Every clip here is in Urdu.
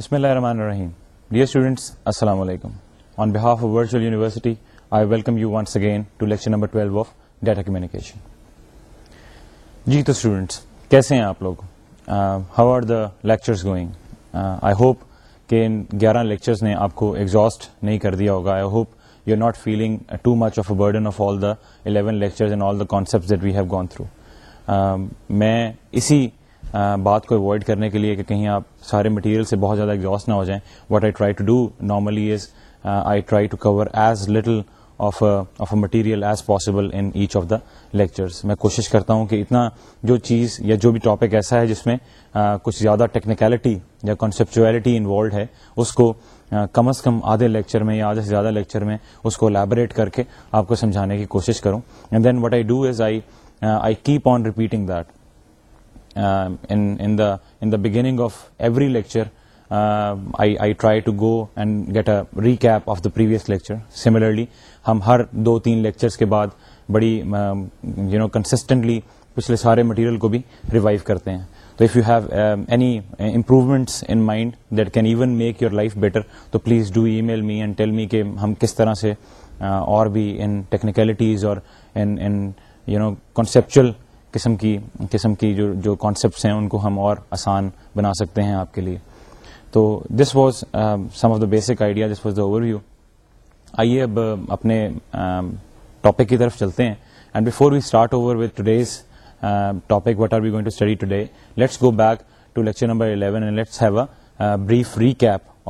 بسم اللہ الرحمن الرحیم dear on behalf university I welcome of data communication جی تو ہیں آپ لوگ ہاؤ آر دا کہ ان گیارہ لیکچرس نے آپ کو ایگزاسٹ نہیں کر دیا ہوگا I hope you are not feeling میں اسی بات کو اوائڈ کرنے کے لیے کہ کہیں آپ سارے مٹیریل سے بہت زیادہ ایگزاسٹ نہ ہو جائیں what I try to do normally is I try to cover as little of of a material as possible in each of the lectures میں کوشش کرتا ہوں کہ اتنا جو چیز یا جو بھی ٹاپک ایسا ہے جس میں کچھ زیادہ ٹیکنیکلٹی یا کنسپچویلٹی انوالوڈ ہے اس کو کم از کم آدھے لیکچر میں یا آدھے سے زیادہ لیکچر میں اس کو الیبوریٹ کر کے آپ کو سمجھانے کی کوشش کروں and then what I do is I I keep on repeating that beginning of every lecture and get a recap of the previous lecture similarly ہم ہر دو تین لیکچرس کے بعد بڑی یو نو کنسسٹنٹلی پچھلے سارے مٹیریل کو بھی ریوائو کرتے ہیں تو if you have any improvements in mind that can even make your life better تو please do email me and tell me کہ ہم کس طرح سے اور بھی ان ٹیکنیکلٹیز اور ان یو نو قسم کی قسم کی جو جو کانسیپٹس ہیں ان کو ہم اور آسان بنا سکتے ہیں آپ کے لیے تو this was some of the basic idea this was the overview آئیے اب اپنے ٹاپک um, کی طرف چلتے ہیں and before we start over with today's topic what are be going to study today let's go back to lecture number and let's have a brief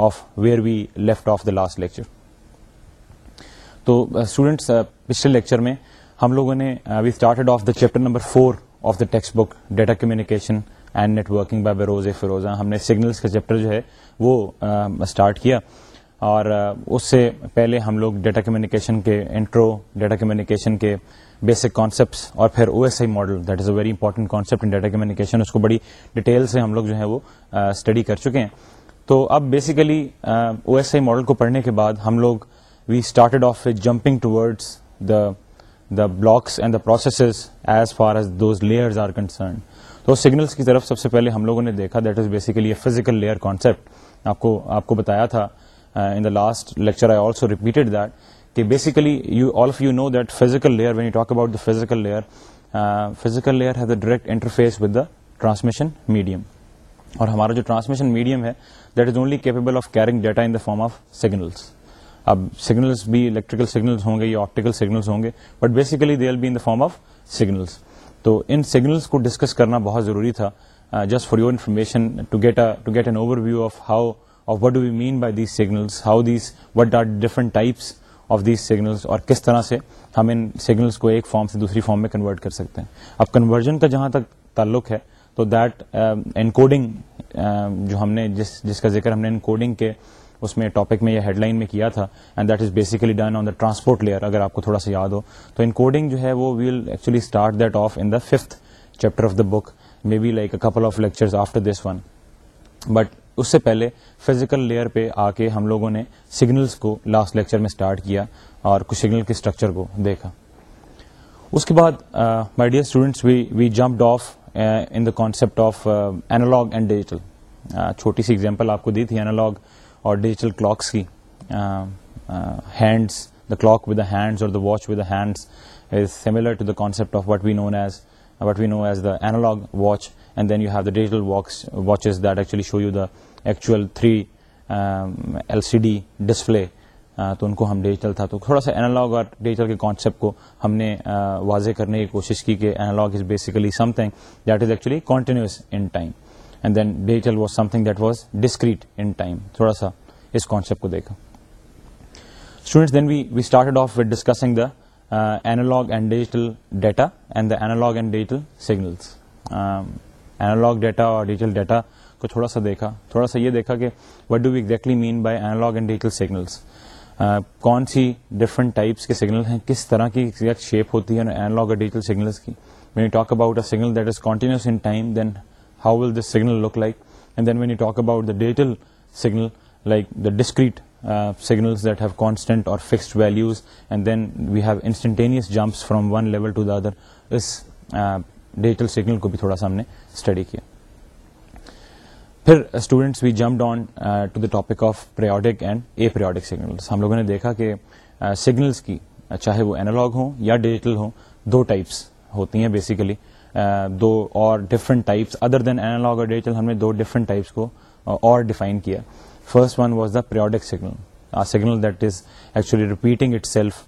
of where we left off the last lecture تو اسٹوڈینٹس uh, uh, پچھلے لیکچر میں ہم لوگوں نے وی started off the chapter number four of the textbook data communication and networking by Behrouz Forouzan ہم نے سگنلس کا چیپٹر جو ہے وہ اسٹارٹ uh, کیا اور uh, اس سے پہلے ہم لوگ ڈیٹا کمیونیکیشن کے انٹرو ڈیٹا کمیونیکیشن کے بیسک کانسیپٹس اور پھر O S I model that is a very important concept in data communication اس کو بڑی ڈیٹیل سے ہم لوگ جو ہے وہ اسٹڈی uh, کر چکے ہیں تو اب basically O S I model کو پڑھنے کے بعد ہم لوگ we started off jumping towards the the blocks and the processes as far as those layers are concern تو سگنلس کی طرف سب سے پہلے ہم لوگوں نے دیکھا that is basically physical layer concept آپ آپ کو کو بتایا تھا in the last lecture I also repeated that کہ basically you you all of know that physical layer when you talk about the physical layer physical layer has a direct interface with the transmission medium اور ہمارا جو ٹرانسمیشن میڈیم ہے that is only capable of carrying data in the form of signals اب سگنلس بھی الیکٹریکل سگنلس ہوں گے یا آپٹیکل سگنلس ہوں گے but basically they be in the form of signals تو ان سگنلس کو ڈسکس کرنا بہت ضروری تھا just for your information to get an overview of how of of what what do we mean by these these these how are different types اور کس طرح سے ہم ان سگنلس کو ایک فارم سے دوسری فارم میں کنورٹ کر سکتے ہیں اب کنورژن کا جہاں تک تعلق ہے تو دیٹ انکوڈنگ um, uh, جو ہم نے جس کا ذکر ہم نے ان کوڈنگ کے اس میں ٹاپک میں یا ہیڈ لائن میں کیا تھا and that is basically done on the transport layer اگر آپ کو تھوڑا سا یاد ہو تو ان کوڈنگ جو ہے وہ well actually start that off of in the the fifth chapter book may be like a couple of lecture but اس سے پہلے فزیکل لیئر پہ آ کے ہم لوگوں نے سگنلس کو لاسٹ لیکچر میں اسٹارٹ کیا اور کچھ سگنل کے اسٹرکچر کو دیکھا اس کے بعد my dear students we we jumped off in the concept of analogue and digital چھوٹی سی ایگزامپل آپ کو دی تھی اینالاگ اور ڈیجیٹل کلاکس کی hands the clock with the hands اور the watch with the hands is similar to the concept of what we known as what we know as the analogue watch and then you have the digital watches that actually show you the actual three L C D display تو ان کو ہم ڈیجیٹل تھا تو تھوڑا سا اینالاگ اور ڈیجیٹل کے کانسیپٹ کو ہم نے واضح کرنے کی کوشش کی کہ analog is basically something that is actually continuous in time and then digital was something that was discrete in time تھوڑا سا اس کانسیپٹ کو دیکھا students then we we started off with discussing the analog and digital data and the analog and digital signals analog data اور ڈیجیٹل ڈیٹا کو تھوڑا سا دیکھا تھوڑا سا یہ دیکھا کہ what do we exactly mean by analog and digital signals کون سی ڈفرنٹ ٹائپس کے سگنل ہیں کس طرح کی شیپ ہوتی ہے اینالاگ اور ڈیجیٹل سگنلس کی when you talk about a signal that is continuous in time then will this signal look like and then when you talk اباؤٹل signal like the discrete signal that have constant اور fix values and then we have instantaneous jumps from one level to the digital signal کو بھی تھوڑا سا ہم نے اسٹڈی کیا پھر students we jump on to the topic of periodic and aperiodic signals ہم لوگوں نے دیکھا کہ سگنلس کی چاہے وہ اینالاگ ہوں یا ڈیجیٹل ہوں دو ٹائپس ہوتی ہیں بیسیکلی دو اور different types other than analogue اور ڈیجیٹل ہم نے دو ڈفرنٹ ٹائپس کو اور ڈیفائن کیا first one was the periodic signal signal that is actually repeating itself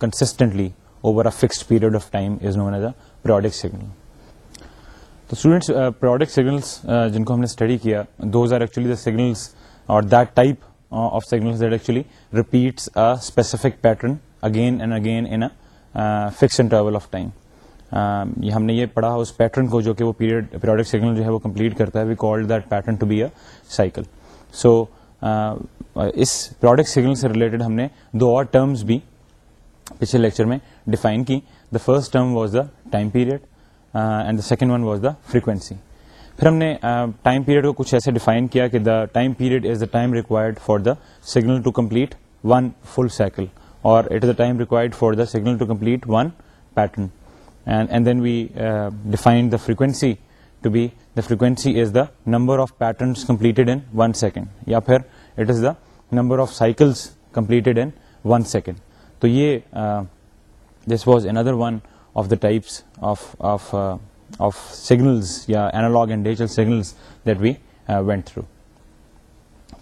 consistently over a fixed period of time is known as a signal تو اسٹوڈینٹس سگنلس جن کو ہم نے اسٹڈی کیا those are actually the signals اور that type of signals that actually repeats a specific pattern again and again in fix interval of time ہم نے یہ پڑھا اس پیٹرن کو جو کہ وہ پیریڈ پیریڈک سگنل جو ہے وہ کمپلیٹ کرتا ہے we call that pattern to be a cycle so اس پروڈکٹ سگنل سے ریلیٹڈ ہم نے دو اور ٹرمز بھی پچھلے لیکچر میں ڈیفائن کی the first term was the time period and the second one was the frequency پھر ہم نے ٹائم پیریڈ کو کچھ ایسے ڈیفائن کیا کہ the time period is the time required for the signal to complete one full cycle اور it is the time required for the signal to complete one pattern frequency to be the frequency is the number of patterns completed in one second یا number of cycles completed in one second تو یہ this was another one of the types یا analogue and signal that we went through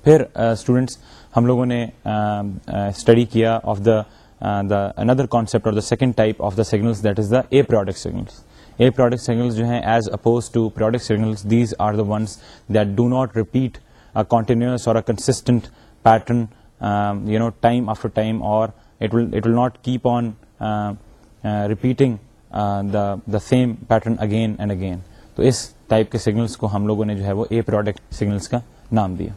پھر اسٹوڈنٹس ہم لوگوں نے اسٹڈی کیا of the the another concept اور the second type of the signals that is the aperiodic signals aperiodic signals جو ہیں as oppose to periodic signals these are the ones that do not repeat a continuous اور consistent pattern you know time after time اور it will not keep on repeating the same pattern again and again تو اس ٹائپ کے سگنلس کو ہم لوگوں نے جو ہے وہ اے پروڈکٹ سگنلس کا نام دیا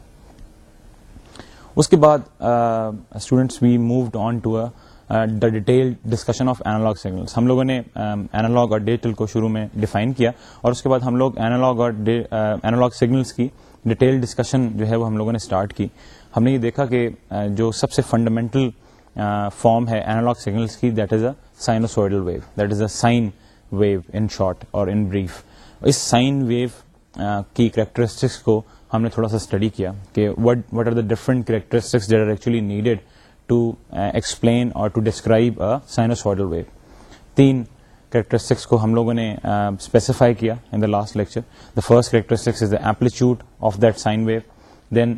اس کے بعد students we moved on to detail discussion of analog signals ہم لوگوں نے اینالاگ um, اور ڈیجیٹل کو شروع میں ڈیفائن کیا اور اس کے بعد ہم لوگ اینالاگ اور اینالاگ سگنلس uh, کی ڈیٹیل ڈسکشن جو ہے وہ ہم لوگوں نے اسٹارٹ کی ہم نے یہ دیکھا کہ uh, جو سب سے فنڈامنٹل فارم uh, ہے اینالاگ سگنلس کی that is a sinusoidal wave that is a sine wave in short اور ان بریف اس سائن ویو کی کریکٹرسٹکس کو ہم نے تھوڑا سا اسٹڈی کیا کہ what what are the different characteristics that are actually needed to explain اور to describe science order wave تین کریکٹرسٹکس کو ہم لوگوں نے اسپیسیفائی uh, کیا in the last lecture the first characteristics is the کریکٹرسٹکسوڈ of that sine wave then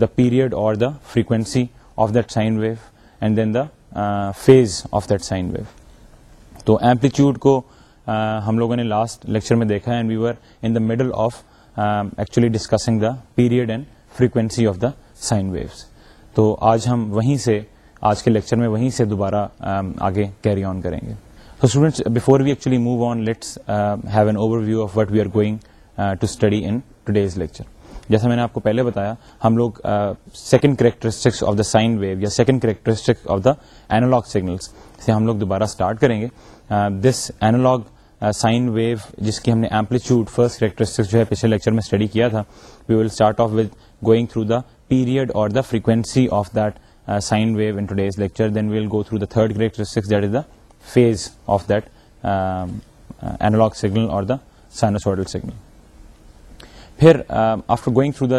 the period اور the frequency of that sine wave and then the phase of that sine wave تو ایمپلیٹیوڈ کو uh, ہم لوگوں نے لاسٹ لیکچر میں دیکھا and we were in the middle of actually discussing the period and frequency of the sine waves تو آج ہم وہیں سے آج کے لیکچر میں وہیں سے دوبارہ آگے کیری آن کریں گے students before we we actually move on let's have an overview of what are going to study in lecture جیسا میں نے آپ کو پہلے بتایا ہم لوگ second characteristics of the sine wave یا second characteristic of the analogue signals سے ہم لوگ دوبارہ اسٹارٹ کریں گے دس اینالاگ سائن ویو جس کی ہم نے ایمپلیچیوڈ فرسٹ کریکٹرسٹکس جو ہے پچھلے لیکچر میں اسٹڈی کیا تھا we will start off with going through the period اور the frequency of that sine wave today's lecture third characteristics the phase of دینال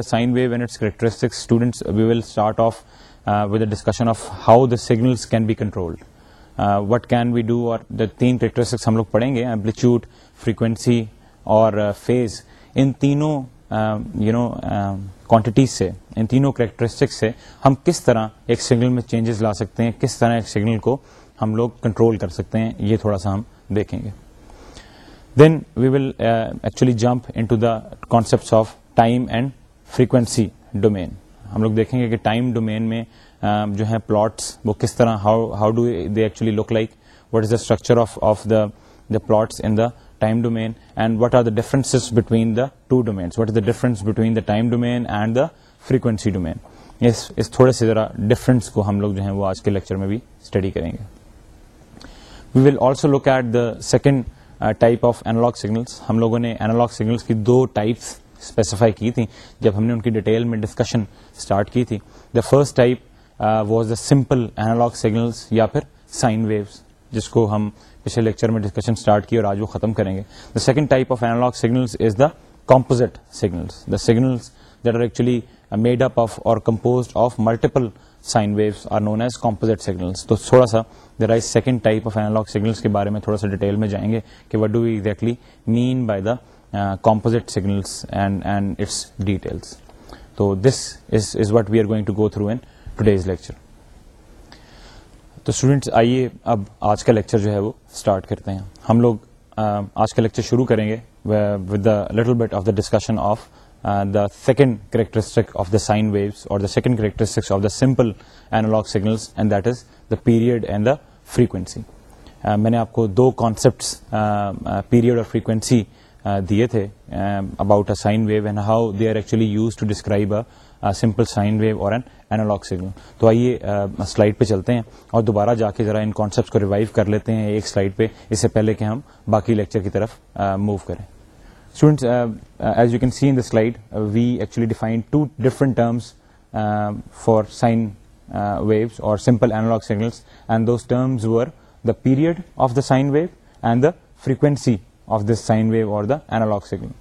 sine wave and characteristics we volt of discussion of how the signal can be control what can we do اور تین کریکٹرسٹکس ہم لوگ پڑھیں گے ایمپلیٹ فریکوینسی اور فیز ان تینوں یو نو کوانٹیٹیز سے ان تینوں کریکٹرسٹکس سے ہم کس طرح ایک سگنل میں چینجز لا سکتے ہیں کس طرح ایک سگنل کو ہم لوگ کنٹرول کر سکتے ہیں یہ تھوڑا سا ہم دیکھیں گے then we will actually jump into the concept of time and frequency domain ہم لوگ دیکھیں گے کہ ٹائم ڈومین میں جو ہے پلاٹس وہ کس طرح how do they actually look like what is the structure of of the the plots in the time domain and what are the differences between the two domains what is the difference between the time domain and the frequency تھوڑے سے ذرا ڈفرینس کو ہم لوگ جو ہیں وہ آج کے لیکچر میں بھی اسٹڈی کریں گے we will also look at the second type of analog signals ہم لوگوں نے اینالاگ سگنلس کی دو ٹائپس اسپیسیفائی کی تھیں جب ہم نے ان کی ڈیٹیل میں ڈسکشن اسٹارٹ کی تھی the first type was the simple analog signals یا پھر سائن ویوس جس کو ہم پچھلے لیکچر میں ڈسکشن اسٹارٹ کی اور آج وہ ختم کریں گے the second type of analog signals is the composite signals the signals that are actually made up of اور composed of multiple sine waves are known as composite signals تو تھوڑا سا دیر آئی second type of analog signals کے بارے میں تھوڑا سا ڈیٹیل میں جائیں گے کہ what do we exactly mean by the composite signals and and its details تو this is is what we are going to go through in today's lecture تو اسٹوڈینٹس آئیے اب آج کا لیکچر جو ہے وہ اسٹارٹ کرتے ہیں ہم لوگ آج کا لیکچر شروع کریں گے with the little bit of the discussion of the second characteristic of the sine waves اور the second characteristics of the simple analogue signals and that is the period and the frequency میں نے آپ کو دو کانسیپٹس پیریڈ اور فریکوینسی دیے تھے about a sine wave and how they are actually use to describe a simple sine wave اور اینالاگ سگنل تو آئیے سلائڈ پہ چلتے ہیں اور دوبارہ جا کے ذرا ان کانسیپٹس کو ریوائو کر لیتے ہیں ایک سلائڈ پہ اس سے پہلے کہ ہم باقی لیکچر کی طرف موو کریں as you can see in the slide we actually define two different defiant for sine waves اور simple analog signals and those terms were the period of the sine wave and the frequency of this sine wave اور دا اینالاگ سگنل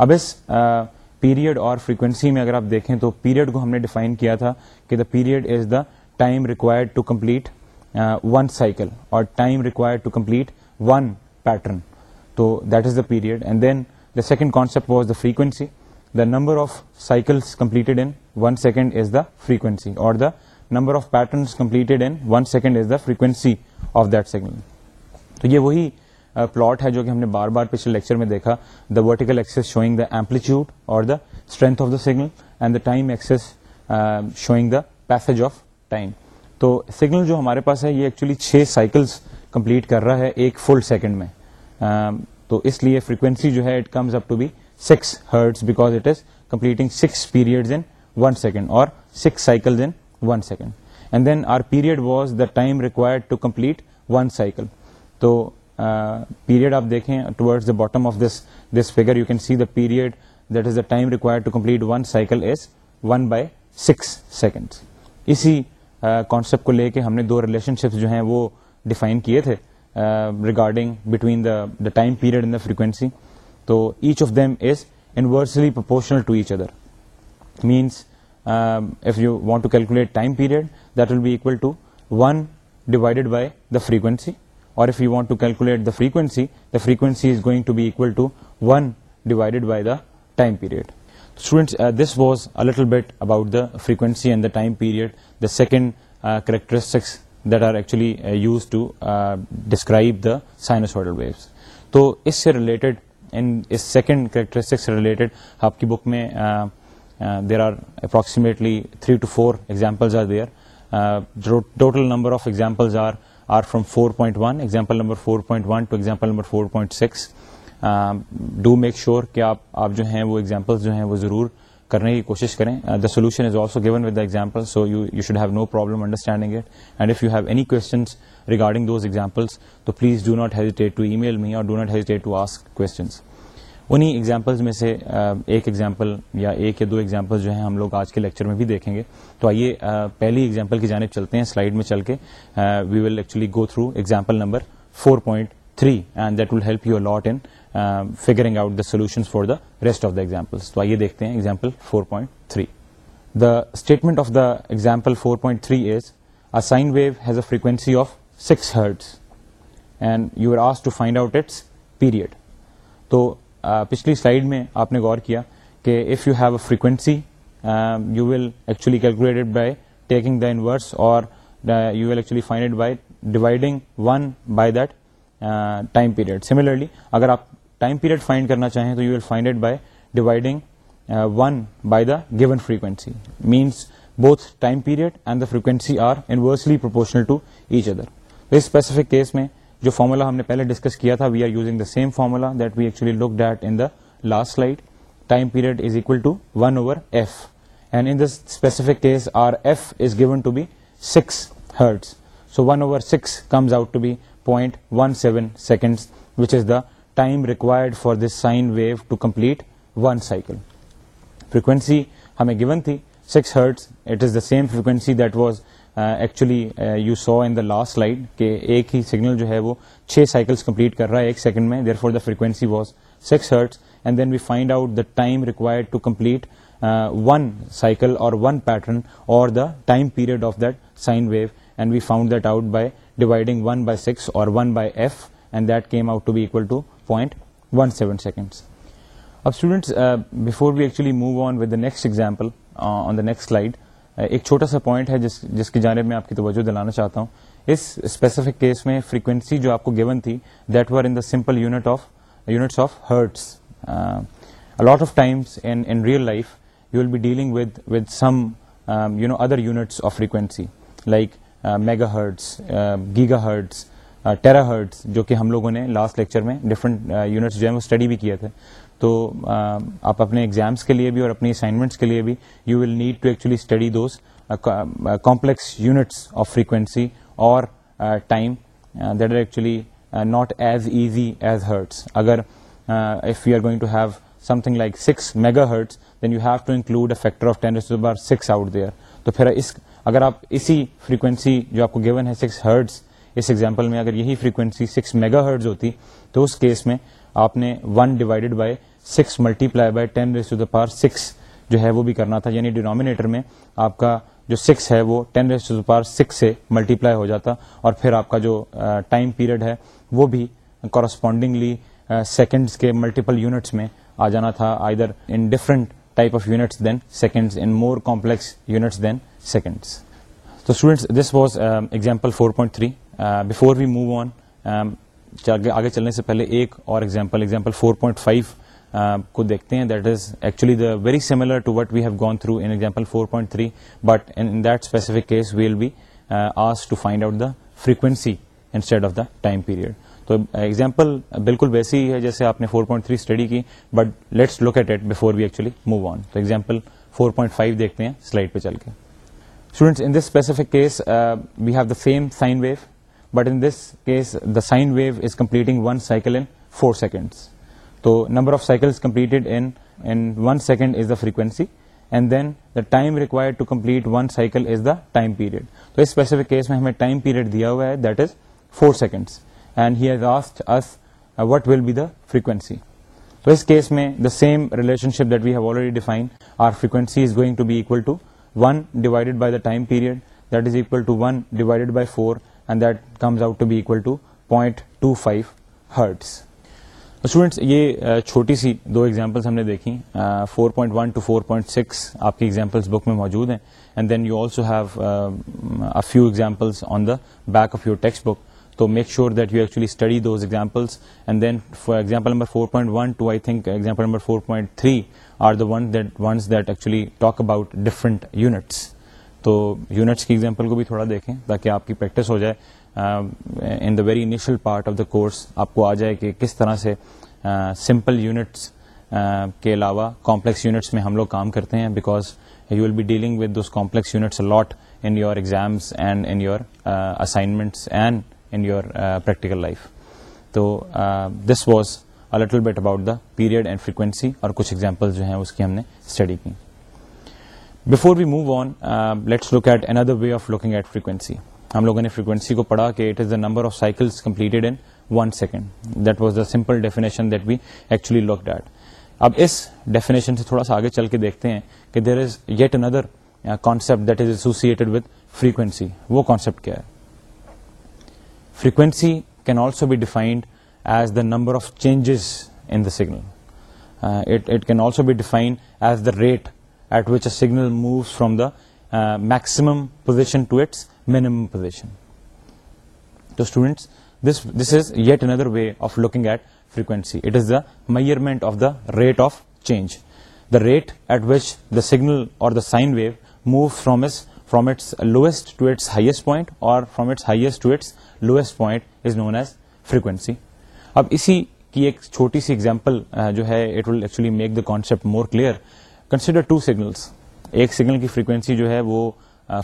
اب اس uh, پیریڈ اور فریکوینسی میں اگر آپ دیکھیں تو پیریڈ کو ہم نے ڈیفائن کیا تھا کہ the period is the time require اور time to complete one pattern تو that is the period and then the second concept was the frequency the number of cycles complete in one second is the frequency اور the number of patterns completed in one second is the frequency of that signal تو یہ وہی پلاٹ ہے جو کہ ہم نے بار بار پچھلے لیکچر میں دیکھا the vertical axis showing the amplitude اور the strength of the signal and the time axis showing the piece of time تو سگنل جو ہمارے پاس ہے یہ ایکچولی چھ سائیکلس کمپلیٹ کر رہا ہے ایک فل سیکنڈ میں تو اس لیے فریکوینسی جو ہے it comes up to be six hertz because it is completing six period in one second اور six cycles in one second and then our period was the time required to complete one cycle تو پیریڈ آپ دیکھیں towards the bottom of this this figure you can see the period that is the time require complete one cycle is one by six second اسی کانسیپٹ کو لے کے ہم نے دو ریلیشن شپس جو ہیں وہ ڈیفائن کیے تھے regarding between the the time period and the frequency تو each of them is inversely proportional to each other means if you want to calculate time period that will be equal to one divided by the frequency اور if you want to calculate the frequency the frequency is going to be equal to one divided by the time period students this was a little bit about the frequency and the time period the second characteristics that are actually use to describe the signs تو اس سے ریلیٹڈ اس سیکنڈ سے ریلیٹڈ آپ کی بک میں there are approximately three two four examples are there total number of examples are are from four point one example number four point one two example number four point six do make sure کہ آپ آپ جو ہیں وہ ایگزامپلس جو ہیں وہ ضرور کرنے کی کوشش کریں the solution is also given with the example so you you should have no problem understanding it and if you have any questions regarding those examples تو please do not hesitate to email me اور do not hesitate to ask questions انہیں ایگزامپلز میں سے ایک ایگزامپل یا ایک یا دو ایگزامپل جو ہیں ہم لوگ آج کے لیکچر میں بھی دیکھیں گے تو آئیے پہلی ایگزامپل کی جانب چلتے ہیں سلائڈ میں چل کے we will actually go through example number four point three and that will help you a lot lot in figuring out the solution for the rest of the examples تو آئیے دیکھتے ہیں example four point three the statement of the example four point three is a sine wave has a frequency of six hertz and you are آس to find out its period تو پچھلی سلائڈ میں آپ نے غور کیا کہ if you have a frequency you will actually calculated by taking the inverse اور you actually by by dividing one that time period similarly اگر آپ ٹائم پیریڈ فائنڈ کرنا چاہیں تو you will find it by dividing one by the given frequency means both time period and the frequency are inversely proportional to each other اس اسپیسیفک کیس میں جو فارمولا ہم نے پہلے ڈسکس کیا تھا we are using the same formula that we actually look at in last slide time period is equal to one over f and in specific case our f is given to be six hertz so one over six comes out to be point one seven second which is the time required for this sine wave to complete one cycle frequency ہمیں گیون تھی six hertz it is the same frequency that was actually you saw in the last slide کہ ایک ہی سگنل جو ہے وہ چھ سائیکلس کمپلیٹ کر رہا ہے ایک سیکنڈ میں therefore the frequency was six hertz and then we find out the time required to complete one cycle اور ون پیٹرن اور the time period of that sine wave and we found that out by dividing one by six اور one by f and that came out to be equal to point one seven seconds اب students before we actually move on with the next example on the next slide ایک چھوٹا سا پوائنٹ ہے جس جس کی جانب میں آپ کی توجہ دلانا چاہتا ہوں اس اسپیسیفک کیس میں فریکوینسی جو آپ کو گیون تھی that was in the simple unit of units of hertz lot of times in real life you you be dealing with with some no other units of frequency like mega hertz giga hurts tera hurts جو کہ ہم لوگوں نے لاسٹ لیکچر میں ڈفرنٹ یونٹس uh, جو ہے وہ اسٹڈی بھی کیے تھے تو آپ اپنے ایگزامس کے لیے بھی اور اپنی اسائنمنٹس کے لیے بھی you will need to actually study those complex units of frequency اور time that are actually not as easy as hertz اگر if you are going to have something like six mega hertz then you have to include a factor of ten بار سکس آؤٹ دیئر تو پھر اس اگر آپ اسی فریکوینسی جو آپ کو گیون ہے سکس ہرڈس اس ایگزامپل میں اگر یہی فریکوینسی سکس میگا ہرٹز ہوتی تو اس کیس میں آپ نے one divided by six multiply by ten raise to the power six جو ہے وہ بھی کرنا تھا یعنی ڈینامینیٹر میں آپ کا جو سکس ہے وہ ten raise to the power six سے ملٹی پلائی ہو جاتا اور پھر آپ کا جو ٹائم پیریڈ ہے وہ بھی کورسپونڈنگلی سیکنڈس کے ملٹیپل یونٹس میں آ جانا تھا ادھر in different type of units then seconds in more complex units then seconds تو students this was example four point three before we move on آگے چلنے سے پہلے ایک اور example example four point five کو دیکھتے ہیں that is actually the very similar to what we have gone through example four point three but that specific case well be آس to find out the frequency instead of the time period تو ایگزامپل بالکل ویسی ہی ہے جیسے آپ نے فور پوائنٹ تھری اسٹڈی کی but let's locate at before we actually move on تو ایگزامپل فور پوائنٹ فائیو دیکھتے ہیں سلائڈ پہ چل کے in this specific case we have the same sine wave but in this case the sine wave is completing one cycle in four seconds تو number of cycles in one second is the frequency and then the time required to complete one cycle is the time period تو اس اسپیسیفک کیس میں ہمیں ٹائم پیریڈ دیا ہوا ہے that is four seconds and he is what will be the frequency تو اس کیس میں the same relationship that we have already define our frequency is going to be to one divided by the time period that is to one divided by four and that comes out to to be point two five hertz students یہ چھوٹی سی دو ایگزامپلس ہم نے دیکھیں فور پوائنٹ سکس آپ کی ایگزامپلس بک میں موجود ہیں and then you also have few examples on the back of your textbook تو make sure that you actually study those examples and then for example number four example number four point three are the one that ones that actually talk about different units تو یونٹس کی ایگزامپل کو بھی تھوڑا دیکھیں تاکہ آپ کی پریکٹس ہو جائے in the very initial part of the course آپ کو آ جائے کہ کس طرح سے سمپل uh, یونٹس uh, کے علاوہ کمپلیکس یونٹس میں ہم لوگ کام کرتے ہیں because you will be dealing with those complex units a lot in your exams and in your assignments and in your practical life تو this was a little bit about the period and frequency اور کچھ ایگزامپل جو ہیں اس کی ہم نے اسٹڈی کی before we move on let's look at another way of looking at frequency ہم لوگوں نے فریکوینسی کو پڑھا کہ it is the number of cycles completed in one second that was the simple definition that be actually look date اب اس ڈیفینیشن سے تھوڑا سا آگے چل کے دیکھتے ہیں کہ there is yet another concept that is associated with frequency وہ کانسیپٹ کیا ہے frequency can also be defined as the number of changes in the signal it can also be defined as the rate at which a signal moves from the maximum position to its minimum position تو students this this is yet another way of looking at frequency it is the measurement of the rate of change the rate at which the signal اور the sine wave move from is from its lowest to its highest point اور from its highest to its lowest point is known as frequency اب اسی کی ایک چھوٹی سی ایگزامپل جو ہے it will actually make the concept more clear consider two signals ایک سیگنل کی فریقوینسی جو ہے وہ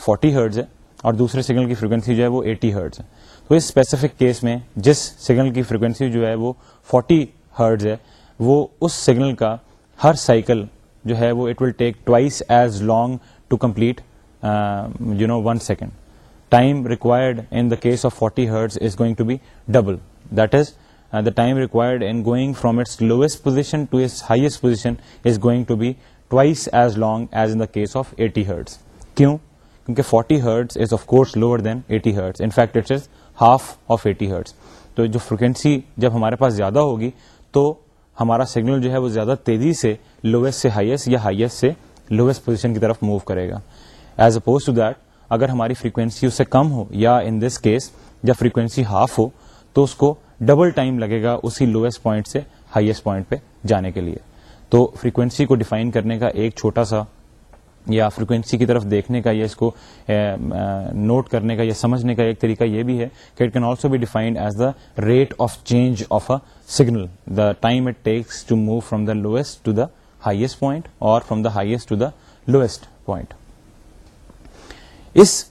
فورٹی ہرڈز ہے اور دوسرے سگنل کی فریکوینسی جو ہے وہ ایٹی ہرڈس ہے تو اس اسپیسیفک کیس میں جس سگنل کی فریکوینسی جو ہے وہ فورٹی ہرڈز ہے وہ اس سگنل کا ہر سائیکل جو ہے وہ it will take twice as long to complete you know one second time required in the case of forty hertz is going to be double that is the time required in going from its lowest position to its highest position is going to be twice as long as in the case of eighty hertz کیوں کیونکہ forty hertz is of course lower than eighty hertz in fact it is half of eighty hertz تو جو فریکوینسی جب ہمارے پاس زیادہ ہوگی تو ہمارا سگنل جو ہے وہ زیادہ تیزی سے لوئسٹ سے ہائیسٹ یا ہائیسٹ سے لوئسٹ پوزیشن کی طرف موو کرے گا ایز اپوز ٹو دیٹ اگر ہماری فریکوینسی اس سے کم ہو یا ان دس کیس یا فریکوینسی ہاف ہو تو اس کو ڈبل ٹائم لگے گا اسی لوئسٹ پوائنٹ سے ہائیسٹ پوائنٹ پہ جانے کے لیے تو فریکوینسی کو ڈیفائن کرنے کا ایک چھوٹا سا یا فریکوینسی کی طرف دیکھنے کا یا اس کو نوٹ کرنے کا یا سمجھنے کا ایک طریقہ یہ بھی ہے کہ it can also be defined as the rate of change of a signal the time it takes to move from the lowest to the highest point اور from the highest to the lowest point اس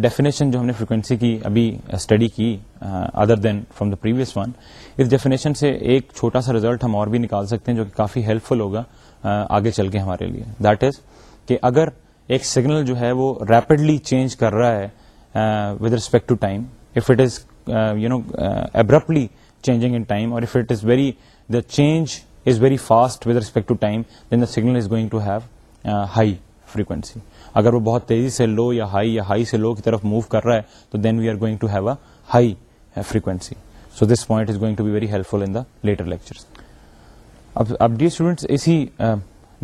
ڈیفینیشن جو ہم نے فریکوینسی کی ابھی اسٹڈی کی other than from the previous one اس ڈیفینیشن سے ایک چھوٹا سا ریزلٹ ہم اور بھی نکال سکتے ہیں جو کہ کافی ہیلپ فل ہوگا آگے چل کے ہمارے لیے دیٹ از کہ اگر ایک سگنل جو ہے وہ ریپڈلی چینج کر رہا ہے with respect to time if it is you know abruptly changing in time اور if it is very the change is very fast with respect to time then the signal is going to have high frequency اگر وہ بہت تیزی سے لو یا ہائی یا ہائی سے لو کی طرف موو کر رہا ہے تو then we are going to have a high frequency so this point is going to be very helpful in the later lecture اب اب ڈی اسٹوڈنٹس اسی uh,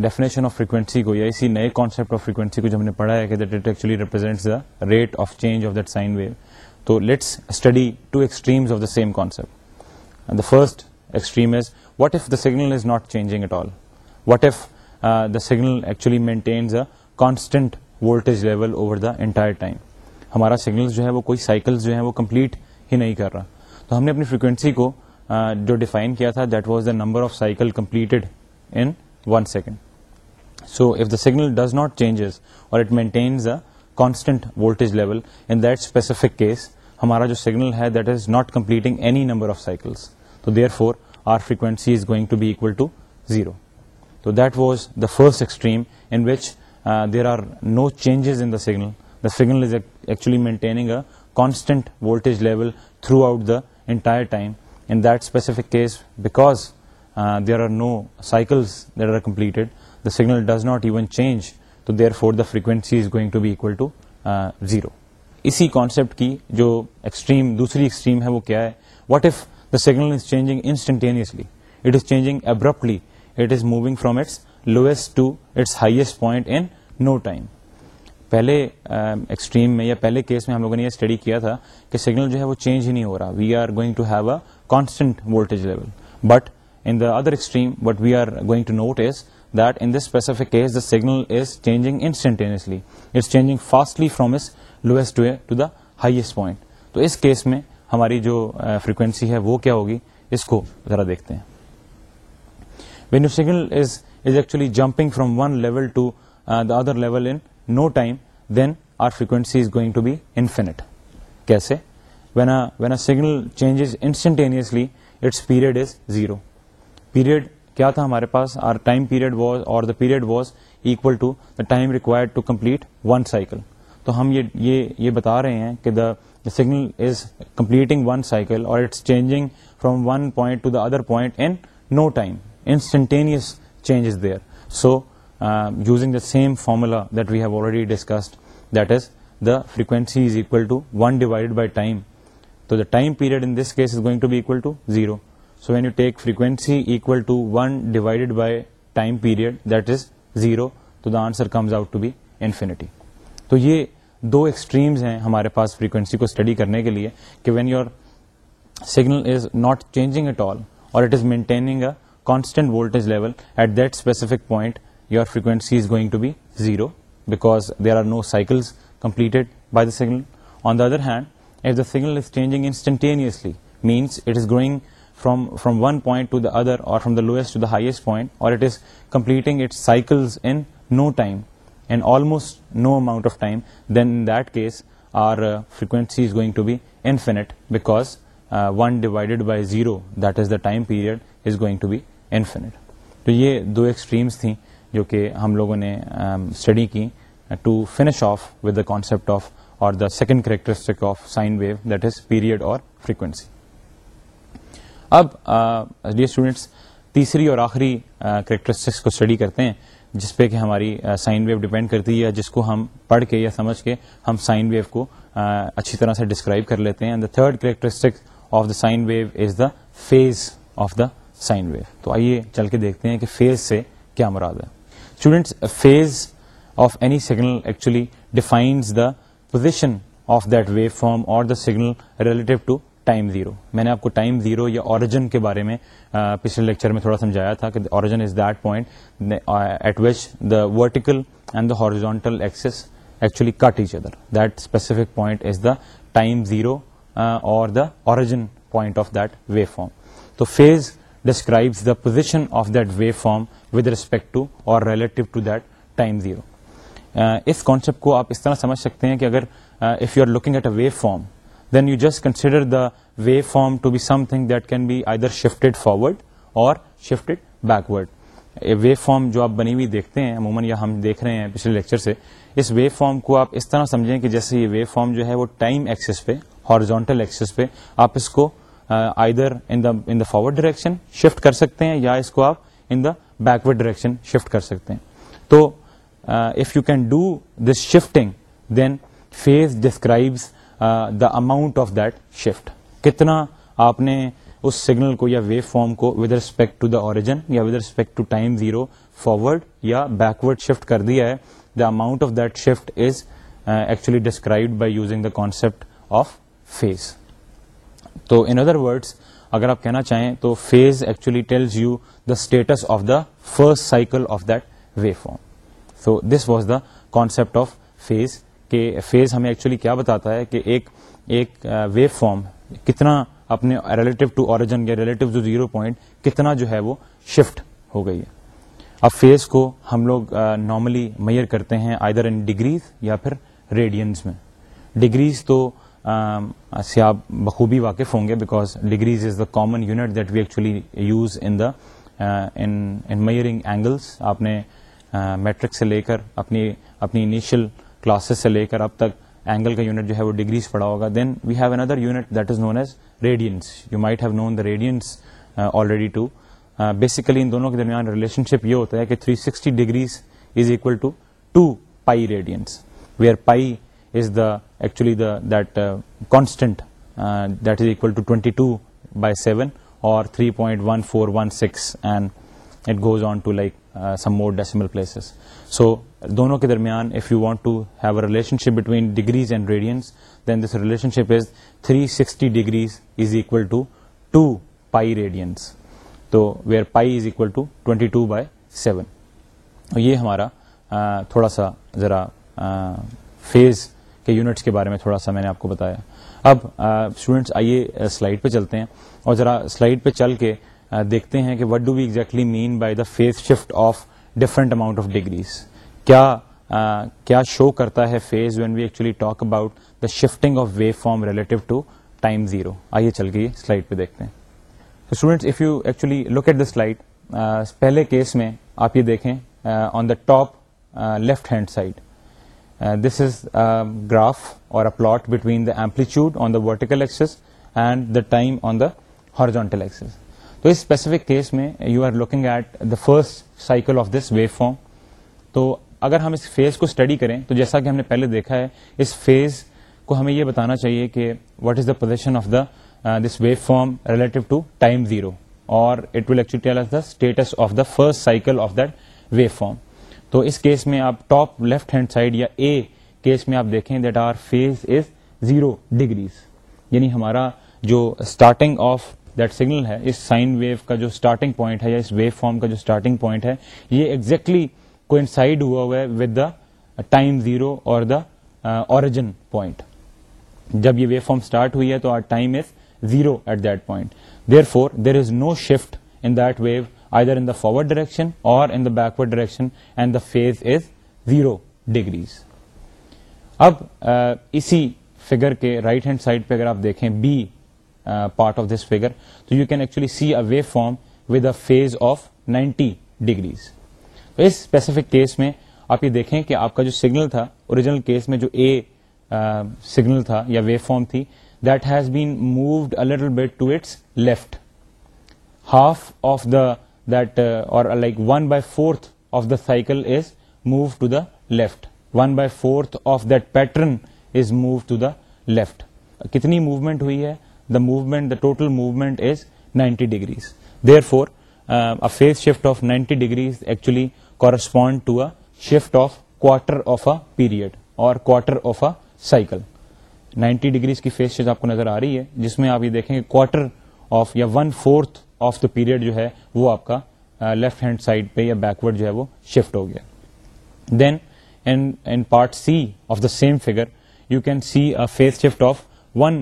ڈیفینیشن آف فریکوینسی کو یا اسی نئے کانسیپٹ آف فریکوینسی کو جو ہم نے پڑھا ہے کہ rate of change of that sine wave تو let's study two extremes of the same concept the first extreme is what if the signal is not changing at all what if the signal actually maintains a constant voltage level over the entire time ہمارا سگنل جو ہے وہ کوئی سائیکل جو ہے وہ کمپلیٹ ہی نہیں کر رہا تو ہم نے اپنی فریکوینسی کو uh, جو ڈیفائن کیا تھا that was the number of cycle completed in one second so if the signal does not changes or it maintains a constant voltage level in that specific case ہمارا جو سگنل ہے that is not completing any number of cycles تو therefore our frequency is going to be equal to zero تو that was the first extreme in which there are no changes in the signal the signal is actually maintaining a constant voltage level throughout the entire time in that specific case because there are no cycles there are completed the signal does not even change تو therefore the frequency is going to be equal to zero اسی کانسیپٹ کی جو ایکسٹریم دوسری ایکسٹریم ہے وہ کیا ہے what if the signal is changing instantaneously it is changing abruptly it is moving from its lowest to its highest point in no time پہلے ایکسٹریم میں یا پہلے کیس میں ہم لوگوں نے یہ اسٹڈی کیا تھا کہ سگنل جو ہے وہ چینج ہی نہیں ہو رہا we are going to have a constant voltage level but in the other extreme is we are going to note is that in this specific case the signal is changing lowest fastly from is lowest highest point تو اس کیس میں ہماری جو فریکوینسی ہے وہ کیا ہوگی اس کو ذرا دیکھتے ہیں when is signal jumping from one level to the other level in no time then our frequency is going to be infinite کیسے when a instantaneously its period is zero period کیا تھا ہمارے پاس آر ٹائم پیریڈ واز اور the period was equal to the time required to complete one cycle تو ہم یہ یہ, یہ بتا رہے ہیں کہ the signal is completing one cycle اور it's changing from one point to the other point in no time instantaneous changes there so using the same formula that we have already discussed that is the frequency is equal to one divide by time تو the time period in this case is going to be equal to zero so when you take frequency equal to one divided by time period that is zero تو the answer comes out to be infinity تو یہ دو ایکسٹریمز ہیں ہمارے پاس فریکوینسی کو اسٹڈی کرنے کے لیے کہ when your signal is not changing at all or it is maintaining a constant voltage level at that specific point your frequency is going to be zero because there are no cycles completed by the signal on the other hand if the signal is changing instantaneously means it is growing from from one point to the other or from the lowest point or it is completing it cycles in no time in almost no amount of time then in that case our frequency is going to be infinite because one divided by zero that is the time period is going to be infinite تو یہ دو ایکسٹریمس تھیں جو کہ ہم لوگوں نے اسٹڈی um, کی to finish off with the concept of our the second characteristic of sine wave that is period اور فریکوینسی اب ڈیئر اسٹوڈینٹس تیسری اور آخری کریکٹرسٹکس کو اسٹڈی کرتے ہیں جس پہ کہ ہماری سائن ویو ڈپینڈ کرتی ہے جس کو ہم پڑھ کے یا سمجھ کے ہم سائن ویو کو اچھی طرح سے ڈسکرائب کر لیتے ہیں the third characteristic of the sine wave is the phase of the sine wave تو آئیے چل کے دیکھتے ہیں کہ فیز سے کیا مراد ہے students phase of any signal actually defines the position of that wave form اور the signal relative to time zero میں نے آپ کو ٹائم زیرو یا اوریجن کے بارے میں پچھلے لیکچر میں تھوڑا سمجھایا تھا کہ origin is that point at which the vertical and the horizontal axis actually cut each other that specific point is the time zero اور the origin point of that waveform تو phase describes the position of that waveform with respect to اور relative to that time zero اس کانسیپٹ کو آپ اس طرح سمجھ سکتے ہیں کہ اگر if you are looking at a waveform waveform to be something that can be I shift forward اور شفٹ بیکورڈ وے فارم جو آپ بنی ہوئی دیکھتے ہیں عموماً یا ہم دیکھ رہے ہیں پچھلے لیکچر سے اس وے فارم کو آپ اس طرح سمجھیں کہ جیسے یہ وے فارم جو ہے وہ ٹائم ایکسس پہ ہارزونٹل ایکسس پہ آپ اس کو either the forward direction shift کر سکتے ہیں یا اس کو آپ in the backward direction shift کر سکتے ہیں تو if you can do this shifting then phase describe the amount of that shift کتنا آپ نے اس سگنل کو یا ویو فارم کو with respect to the origin یا with respect to time zero forward یا بیکورڈ شفٹ کر دیا ہے the amount of that shift is actually describe by using the concept of phase تو ان ادر ورڈس اگر آپ کہنا چاہیں تو phase actually tells you the status of the first cycle of that wave form so this was the concept of phase کہ فیز ہمیں ایکچولی کیا بتاتا ہے کہ ایک ایک ویو فارم کتنا اپنے ریلیٹو ٹو اوریجن یا ریلیٹو ٹو زیرو پوائنٹ کتنا جو ہے وہ شفٹ ہو گئی ہے اب فیز کو ہم لوگ نارملی میئر کرتے ہیں آئدر ان ڈگریز یا پھر ریڈینس میں ڈگریز تو سے آپ بخوبی واقف ہوں گے because degrees is the common unit that we actually use in in measuring angles آپ نے میٹرک سے لے کر اپنی اپنی انیشیل کلاسز سے لے کر اب تک اینگل کا یونٹ جو ہے وہ ڈگریز پڑا ہوگا then we have another unit that is known as radians you might have known the radians already to basically ان دونوں کے درمیان ریلیشن شپ یہ ہوتا ہے کہ 360 sixty degrees is equal to two pi radians we are pi is the the that constant that is equal to twenty two by seven اور three point one four one six and it goes on to like some more decimal places so دونوں کے درمیان if you want to have a relationship between degrees and radians then this relationship is three sixty degrees is equal to two pi radians تو where pi is equal to twenty two by seven یہ ہمارا آ, تھوڑا سا ذرا فیز کے یونٹس کے بارے میں تھوڑا سا میں نے آپ کو بتایا اب اسٹوڈینٹس آئیے سلائڈ پہ چلتے ہیں اور ذرا سلائڈ پہ چل کے دیکھتے ہیں کہ what do we exactly mean by the phase shift of different amount of degrees کیا کیا شو کرتا ہے phase when we actually talk about the shifting of form relative to time zero آئیے چل گئی سلائڈ پہ دیکھتے ہیں students if you actually look at the slide پہلے کیس میں آپ یہ دیکھیں on the top left hand side this is graph اور plot between the amplitude on the vertical axis and the time on the horizontal اس اسپیسیفک کیس میں you are looking at the first cycle of this wave form تو اگر ہم اس فیز کو اسٹڈی کریں تو جیسا کہ ہم نے پہلے دیکھا ہے اس فیز کو ہمیں یہ بتانا چاہیے کہ what is the position of the this wave form relative to time zero اور it ولچوز the status of the first cycle of that view form تو اس کیس میں آپ ٹاپ لیفٹ ہینڈ سائڈ یا اے کیس میں آپ دیکھیں that our phase is zero degrees یعنی ہمارا جو اسٹارٹنگ آف دیٹ سگنل ہے اس سائن ویو کا جو اسٹارٹنگ پوائنٹ ہے یا اس ویو فارم کا جو اسٹارٹنگ پوائنٹ ہے یہ ایگزیکٹلی exactly کوئنسائڈ ہوا ہوا ہے ود دا ٹائم زیرو اور دا اوریجن پوائنٹ جب یہ ویو فارم اسٹارٹ ہوئی ہے تو our time is zero at that point therefore there is no shift in that either in forward direction اور in the backward direction and the phase is zero degrees اب uh, اسی فگر کے رائٹ ہینڈ سائڈ پہ اگر آپ دیکھیں B part of this figure تو you can actually see a wave form with phase of ninety degrees اس اسپیسیفک کیس میں آپ یہ دیکھیں کہ آپ کا جو سگنل تھا اوریجنل کیس میں جو اے سگنل تھا یا ویو فارم تھی that has been moved to its left half of the that اور like one by fourth of the cycle is move to the left one by fourth of that pattern is move to the left کتنی موومنٹ ہوئی ہے the movement the total movement is ninety degrees therefore phase shift of ninety degrees actually correspond to shift of quarter of a period اور quarter of a cycle 90 degrees کی فیس چیز آپ کو نظر آ رہی ہے جس میں آپ یہ دیکھیں گے کوارٹر آف یا one fourth of the period جو ہے وہ آپ کا لیفٹ ہینڈ سائڈ پہ یا بیکورڈ جو ہے وہ شفٹ ہو گیا then in part C of the same figure you can see phase shift of 180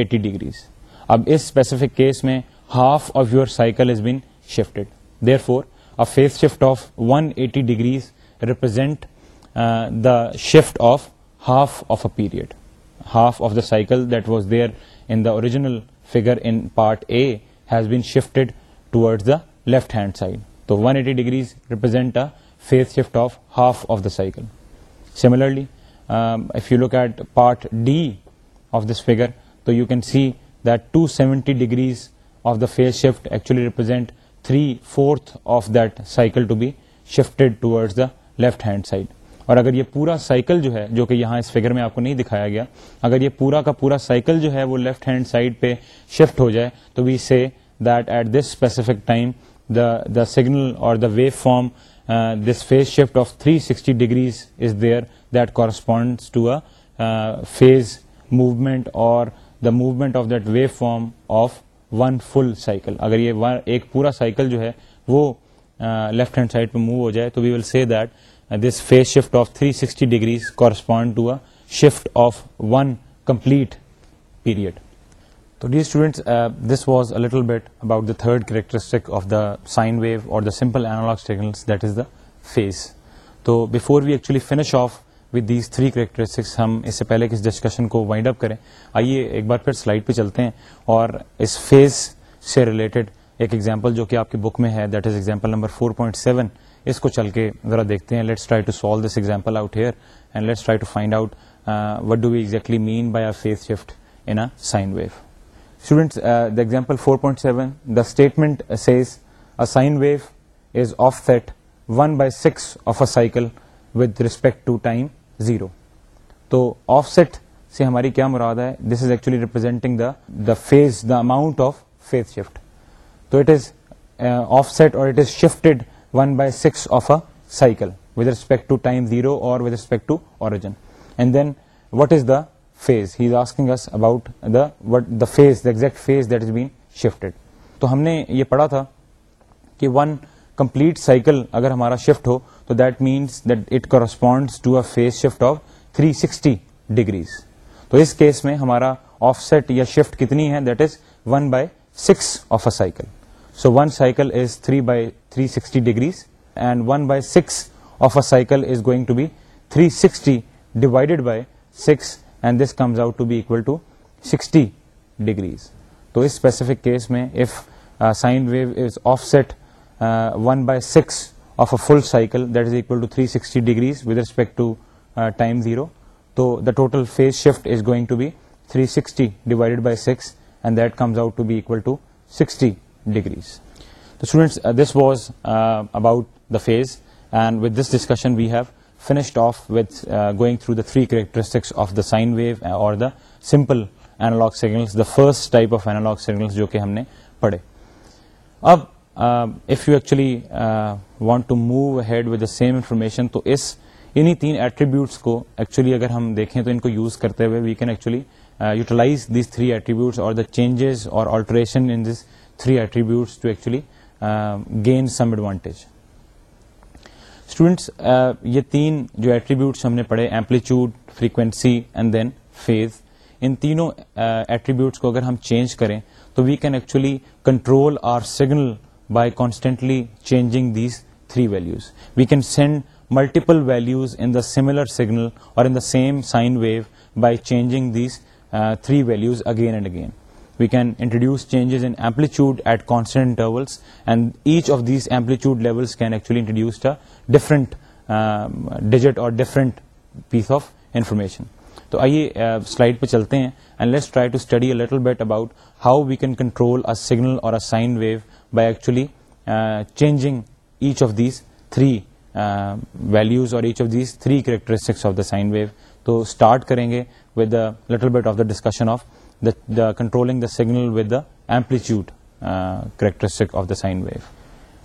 eighty degrees اب اس اسپیسیفک کیس میں half of your cycle is been shifted therefore A phase shift of 180 degrees represent uh, the shift of half of a period, half of the cycle that was there in the original figure in part A has been shifted towards the left hand side. So 180 degrees represent a phase shift of half of the cycle. Similarly, um, if you look at part D of this figure, so you can see that 270 degrees of the phase shift actually represent three fourth of that cycle to be shifted towards the left hand side اور اگر یہ پورا سائیکل جو ہے جو کہ یہاں اس فگر میں آپ کو نہیں دکھایا گیا اگر یہ پورا کا پورا سائیکل جو ہے وہ لیفٹ ہینڈ سائڈ پہ شفٹ ہو جائے تو we see that at this specific time the the signal اور the view form this phase shift of three sixty degrees is there that corresponds to phase movement اور the movement of that view form of one full cycle اگر یہ ایک پورا سائیکل جو ہے وہ لیفٹ ہینڈ سائڈ پہ موو ہو جائے تو we will see that this phase shift of three sixty degrees correspond to a shift of one complete period تو the students this was a little bit about the third characteristic of the sine wave اور the simple analog analogical that is the phase تو before we actually finish off with these three characteristics ہم اس سے پہلے کس ڈسکشن کو وائنڈ اپ کریں آئیے ایک بار پھر سلائڈ پہ چلتے ہیں اور اس فیز سے ریلیٹڈ ایک ایگزامپل جو کہ آپ کی بک میں ہے دیٹ از ایگزامپل نمبر 4.7 اس کو چل کے ذرا دیکھتے ہیں let's try to solve this example out here and let's try to find out what do we exactly mean by our phase shift in sine wave students the example 4.7 the statement says a sine wave is offset 1 by six of a cycle with respect to time zero تو آف سیٹ سے ہماری کیا مراد ہے this is actually representing the the phase the amount of phase shift تو اٹ از آف سیٹ اور it is shifted one by six of a cycle with respect to time zero اور with respect to origin and then what is the phase he is asking us about the what the phase the exact phase that is been shifted تو ہم نے یہ پڑھا تھا کہ ون کمپلیٹ سائیکل اگر ہمارا شفٹ ہو تو that that means it corresponds to a phase shift of 360 degrees تو اس کیس میں ہمارا آف سیٹ یا شفٹ کتنی ہے that is 1 by of a cycle so one cycle is 3 by 360 degrees and 1 by six of a cycle is going to be 360 sixty divided by six and this comes out to be equal to 60 degrees تو اس سیسفک کیس میں if sine wave is offset one by six of a full cycle that is equal to three sixty degrees with respect to time zero تو the total phase shift is going to be three sixty divide by six and that comes out to to be degrees تو آؤٹریز this was about the phase and with this discussion we have finished off going through the three characteristics of the sine wave اور the simple analog signals the first type of analog signals جو کہ ہم نے پڑھے اب if you actually want to move ahead with the same information تو اس انہیں تین ایٹریبیوٹس کو ایکچولی اگر ہم دیکھیں تو ان کو یوز کرتے ہوئے we can actually utilize these three attributes or the changes or alteration in this three attributes to actually gain some advantage students یہ تین جو ایٹریبیوٹس ہم نے پڑھے amplitude frequency and then phase ان تینوں ایٹریبیوٹس uh, کو اگر ہم چینج کریں تو we can actually control our signal by constantly changing these three values we can send multiple values in the similar signal اور in the same sine wave by changing these three values again and again we can introduce changes in amplitude at constant each of these amplitude levels can actually introduce digit or different piece of information تو آئیے سلائڈ پہ چلتے ہیں signal or by actually change each of these three values or each of these three characteristics of the sine wave تو اسٹارٹ کریں گے with the little bit of the discussion آفٹرول signal ودلیچیوڈ characteristic of the sine wave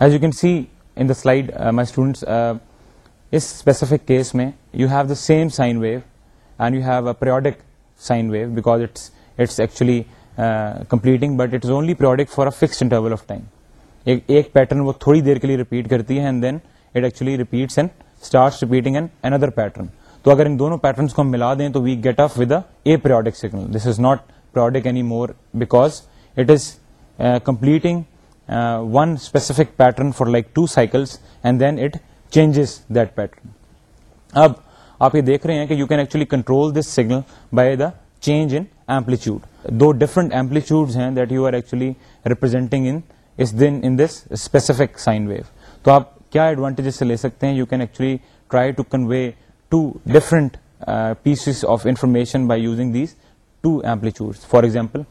as you can see and I'd my students case میں you have the same sine wave and you have a prime wave basically completing but it only periodic for a fixed interval of time ایک پیٹرن وہ تھوڑی دیر کے لیے ریپیٹ کرتی ہے and then it actually repeats and start repeating and another pattern تو اگر ان دونوں پیٹرنس کو ہم ملا دیں تو we get of with a periodic signal this is not periodic any more because it is completing one specific pattern for like two cycles and then it changes that pattern اب آپ یہ دیکھ رہے ہیں کہ you can actually control this signal by the change in amplitude دو ڈفرنٹ ایمپلیچیوڈ ہیں that you are actually representing in اس دن in this specific sine wave تو آپ کیا ایڈوانٹیجز سے لے سکتے ہیں you can actually try to convey two different pieces of information by using these two amplitude for example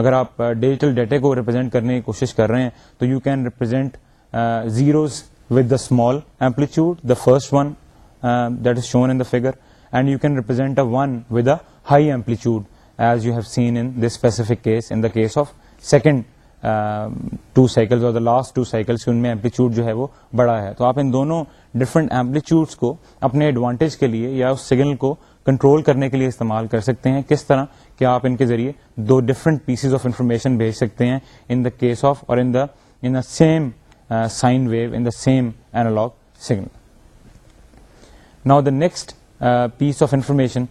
اگر آپ ڈیجیٹل uh, ڈیٹے کو ریپرزینٹ کرنے کی کوشش کر رہے ہیں تو you can represent zeros with the small amplitude the first one that is shown in the figure and you can represent a one with a high amplitude as you have seen in this specific case in the case of second two cycles or the last two cycles ان میں ایمپلیچیوڈ جو ہے وہ بڑا ہے تو آپ ان دونوں ڈفرنٹ ایمپلیٹیوڈس کو اپنے ایڈوانٹیج کے لیے یا اس سگنل کو کنٹرول کرنے کے لیے استعمال کر سکتے ہیں کس طرح کہ آپ ان کے ذریعے دو ڈفرنٹ پیسز آف انفارمیشن بھیج سکتے ہیں in the case of or in the in the same sine wave in the same analog signal نا the next piece of information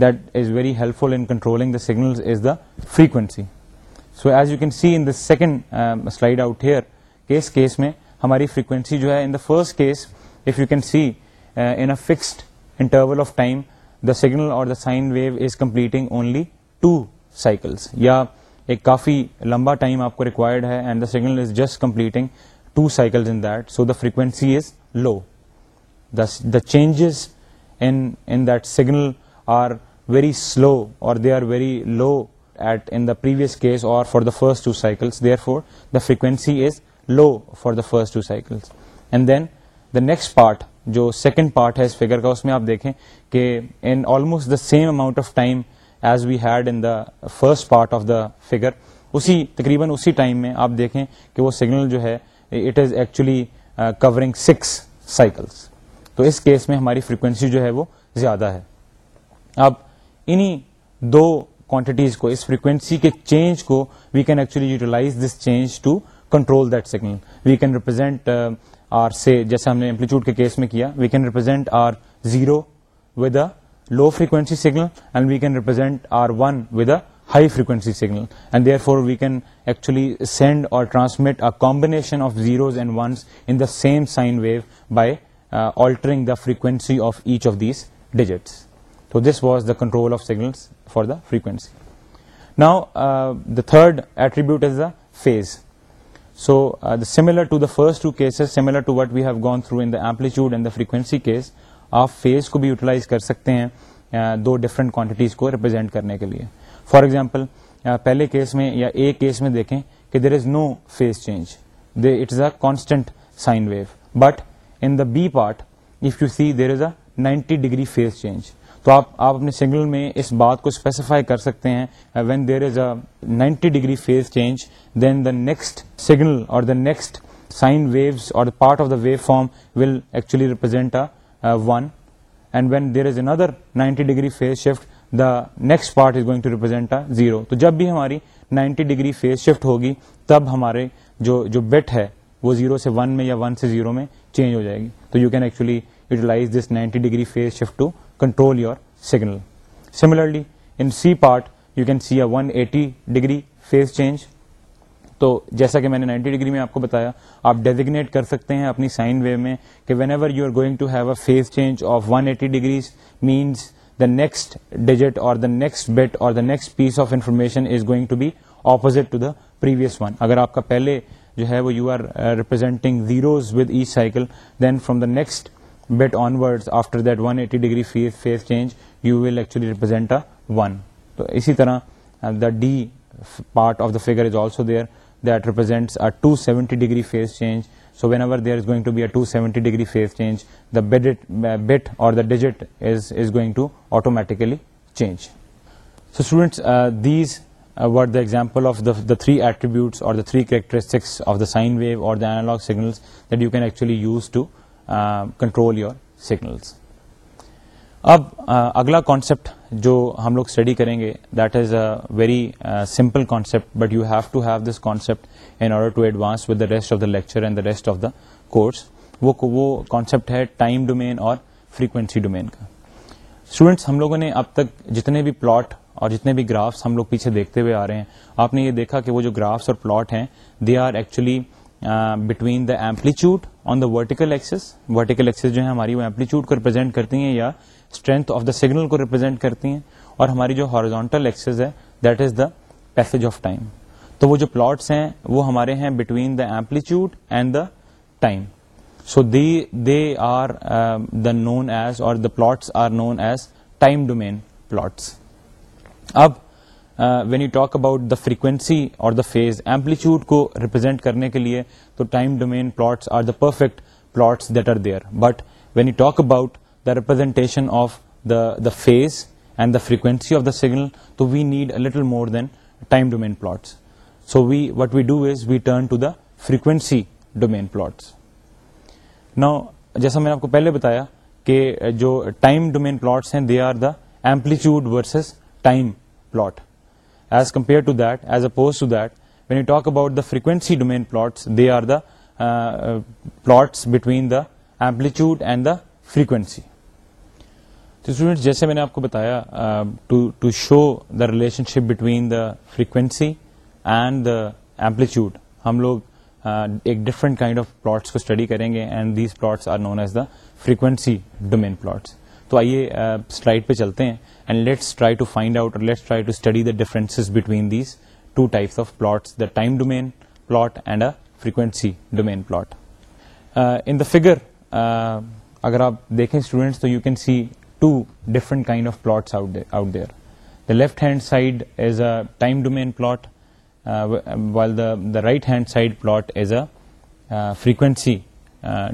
that is very helpful in controlling the signal is the frequency so as you can see in the second slide out here case case میں ہماری فریکوینسی جو ہے in the first case if you can see in a fixed interval of time the signal اور the sine wave is completing only two cycles یا ایک کافی لمبا ٹائم آپ کو ریکوائرڈ ہے and the signal is just completing two cycles in that so the frequency is low the changes in that signal are very slow or they are very low at in the previous case or for the first two cycles therefore the frequency is low for the first two cycles and then the next part جو سیکنڈ پارٹ ہے اس فگر کا اس میں آپ دیکھیں کہ in almost the same amount of time as we had in the first part of the figure اسی تقریباً اسی ٹائم میں آپ دیکھیں کہ وہ سگنل جو ہے it is actually covering six cycles تو اس کیس میں ہماری فریکوینسی جو ہے وہ زیادہ ہے اب انہیں دو کوانٹیٹیز کو اس فریکوینسی کے چینج کو we can actually utilize this change to control that signal we can represent are سے جیسے ہم نے امپلیٹوڈ کے کیس میں کیا we can represent are zero with a low frequency signal and we can represent are one with a high frequency signal and therefore we can actually send or transmit a combination of zeros and ones in the same sine wave by altering the frequency of each of these digits تو this was the control of signal for the frequency now the third attribute is the phase so similar to the first two cases similar to what we have gone through the amplitude and the frequency case آپ فیز کو بھی یوٹیلائز کر سکتے ہیں uh, دو ڈفرنٹ کوانٹٹیز کو ریپرزینٹ کرنے کے لیے فار ایگزامپل uh, پہلے کیس میں یا ایک کیس میں دیکھیں کہ there is no phase change they it is a constant sine wave but in B part if you see there is a ninety degree phase change تو آپ آپ اپنے سگنل میں اس بات کو اسپیسیفائی کر سکتے ہیں when there is a ninety degree phase change then the next signal اور the next sine waves or part of the wave form will actually represent one and when there is another ninety degree phase shift the next part is going to represent zero تو جب بھی ہماری نائنٹی ڈگری فیز شفٹ ہوگی تب ہمارے جو جو بیٹ ہے وہ زیرو سے ون میں یا ون سے زیرو میں چینج ہو جائے گی تو you can actually utilize this ninety degree phase shift to control your signal. Similarly in C part you can see a 180 degree degree change. Change تو جیسا کہ میں نے 90 ڈگری میں آپ کو بتایا آپ ڈیزیگنیٹ کر سکتے ہیں اپنی سائن وے میں کہ whenever you are going to have a phase change of one eighty degrees means the next digit or the next bit or the next piece of information is going to be opposite to the previous one اگر آپ کا پہلے جو ہے وہ you are representing zeros with each cycle then from the next bit onwards after that 180 degree phase change, you will actually represent a 1. So, isi tarah uh, the D part of the figure is also there, that represents a 270 degree phase change. So, whenever there is going to be a 270 degree phase change, the bit uh, or the digit is going to automatically change. So, students, uh, these were the example of the three attributes or the three characteristics of the sine wave or the analog signals that you can actually use to control your signals اب اگلا کانسیپٹ جو ہم لوگ اسٹڈی کریں گے that is a very simple concept but you have to have this concept in order to advance with the rest of the lecture and the rest of the course وہ کانسیپٹ ہے ٹائم ڈومین اور فریکوینسی ڈومین کا اسٹوڈینٹس ہم لوگوں نے اب تک جتنے بھی پلاٹ اور جتنے بھی گرافس ہم لوگ پیچھے دیکھتے ہوئے آ رہے ہیں آپ نے یہ دیکھا کہ وہ جو گرافس اور پلاٹ ہیں they are actually between the amplitude on the vertical axis vertical axis جو ہے ہماری وہ ایمپلیچیوڈ کو ریپرزینٹ کرتی ہیں یا اسٹرینتھ آف دا سگنل کو ریپرزینٹ کرتی ہیں اور ہماری جو ہارزونٹل ہے that is the piece of time تو وہ جو پلاٹس ہیں وہ ہمارے ہیں between the amplitude and the time so the they are the known as or the plots are known as time domain plots اب when you talk about the frequency اور دا فیز ایمپلیچیوڈ کو ریپرزینٹ کرنے کے لیے تو time domain plots are the perfect plots that are there but when you talk about the representation of the the phase and the frequency of the signal تو we need a little more than time domain plots so we what we do is we turn to the frequency domain plots no جیسا میں نے آپ کو پہلے بتایا کہ جو ٹائم ڈومین پلاٹس ہیں they are the amplitude versus time plot as compare to that as oppose to then you talk about the frequency are the plots between the amplitude and the frequency تو جیسے میں نے آپ کو بتایا to show the relationship between the frequency and the amplitude ہم لوگ uh, ایک ڈفرنٹ کائنڈ آف پلاٹس کو اسٹڈی کریں گے and these plots frequency domain plots تو آئیے سلائڈ پہ چلتے ہیں and let's try to find out let's try to study the difference between these two types of plots the time domain plot and a frequency domain plot in the figure اگر آپ دیکھیں اسٹوڈینٹس تو you can see two different kind of plots out there the left hand side is a time domain plot while the right hand side plot is a frequency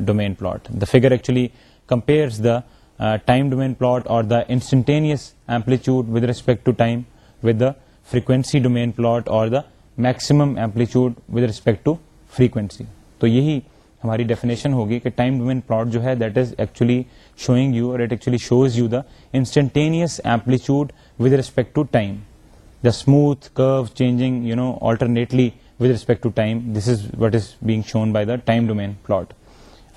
domain plot the figure actually compares the time domain plot or the instantaneous amplitude with respect to time with the frequency domain plot or the maximum amplitude with respect to frequency تو یہی ہماری ڈیفینیشن ہوگی کہ ٹائم ڈومین پلاٹ جو ہے that is actually showing you or it actually shows you the instantaneous amplitude with respect to time the smooth curve changing you know alternately with respect to time this is what is being shown by the time domain plot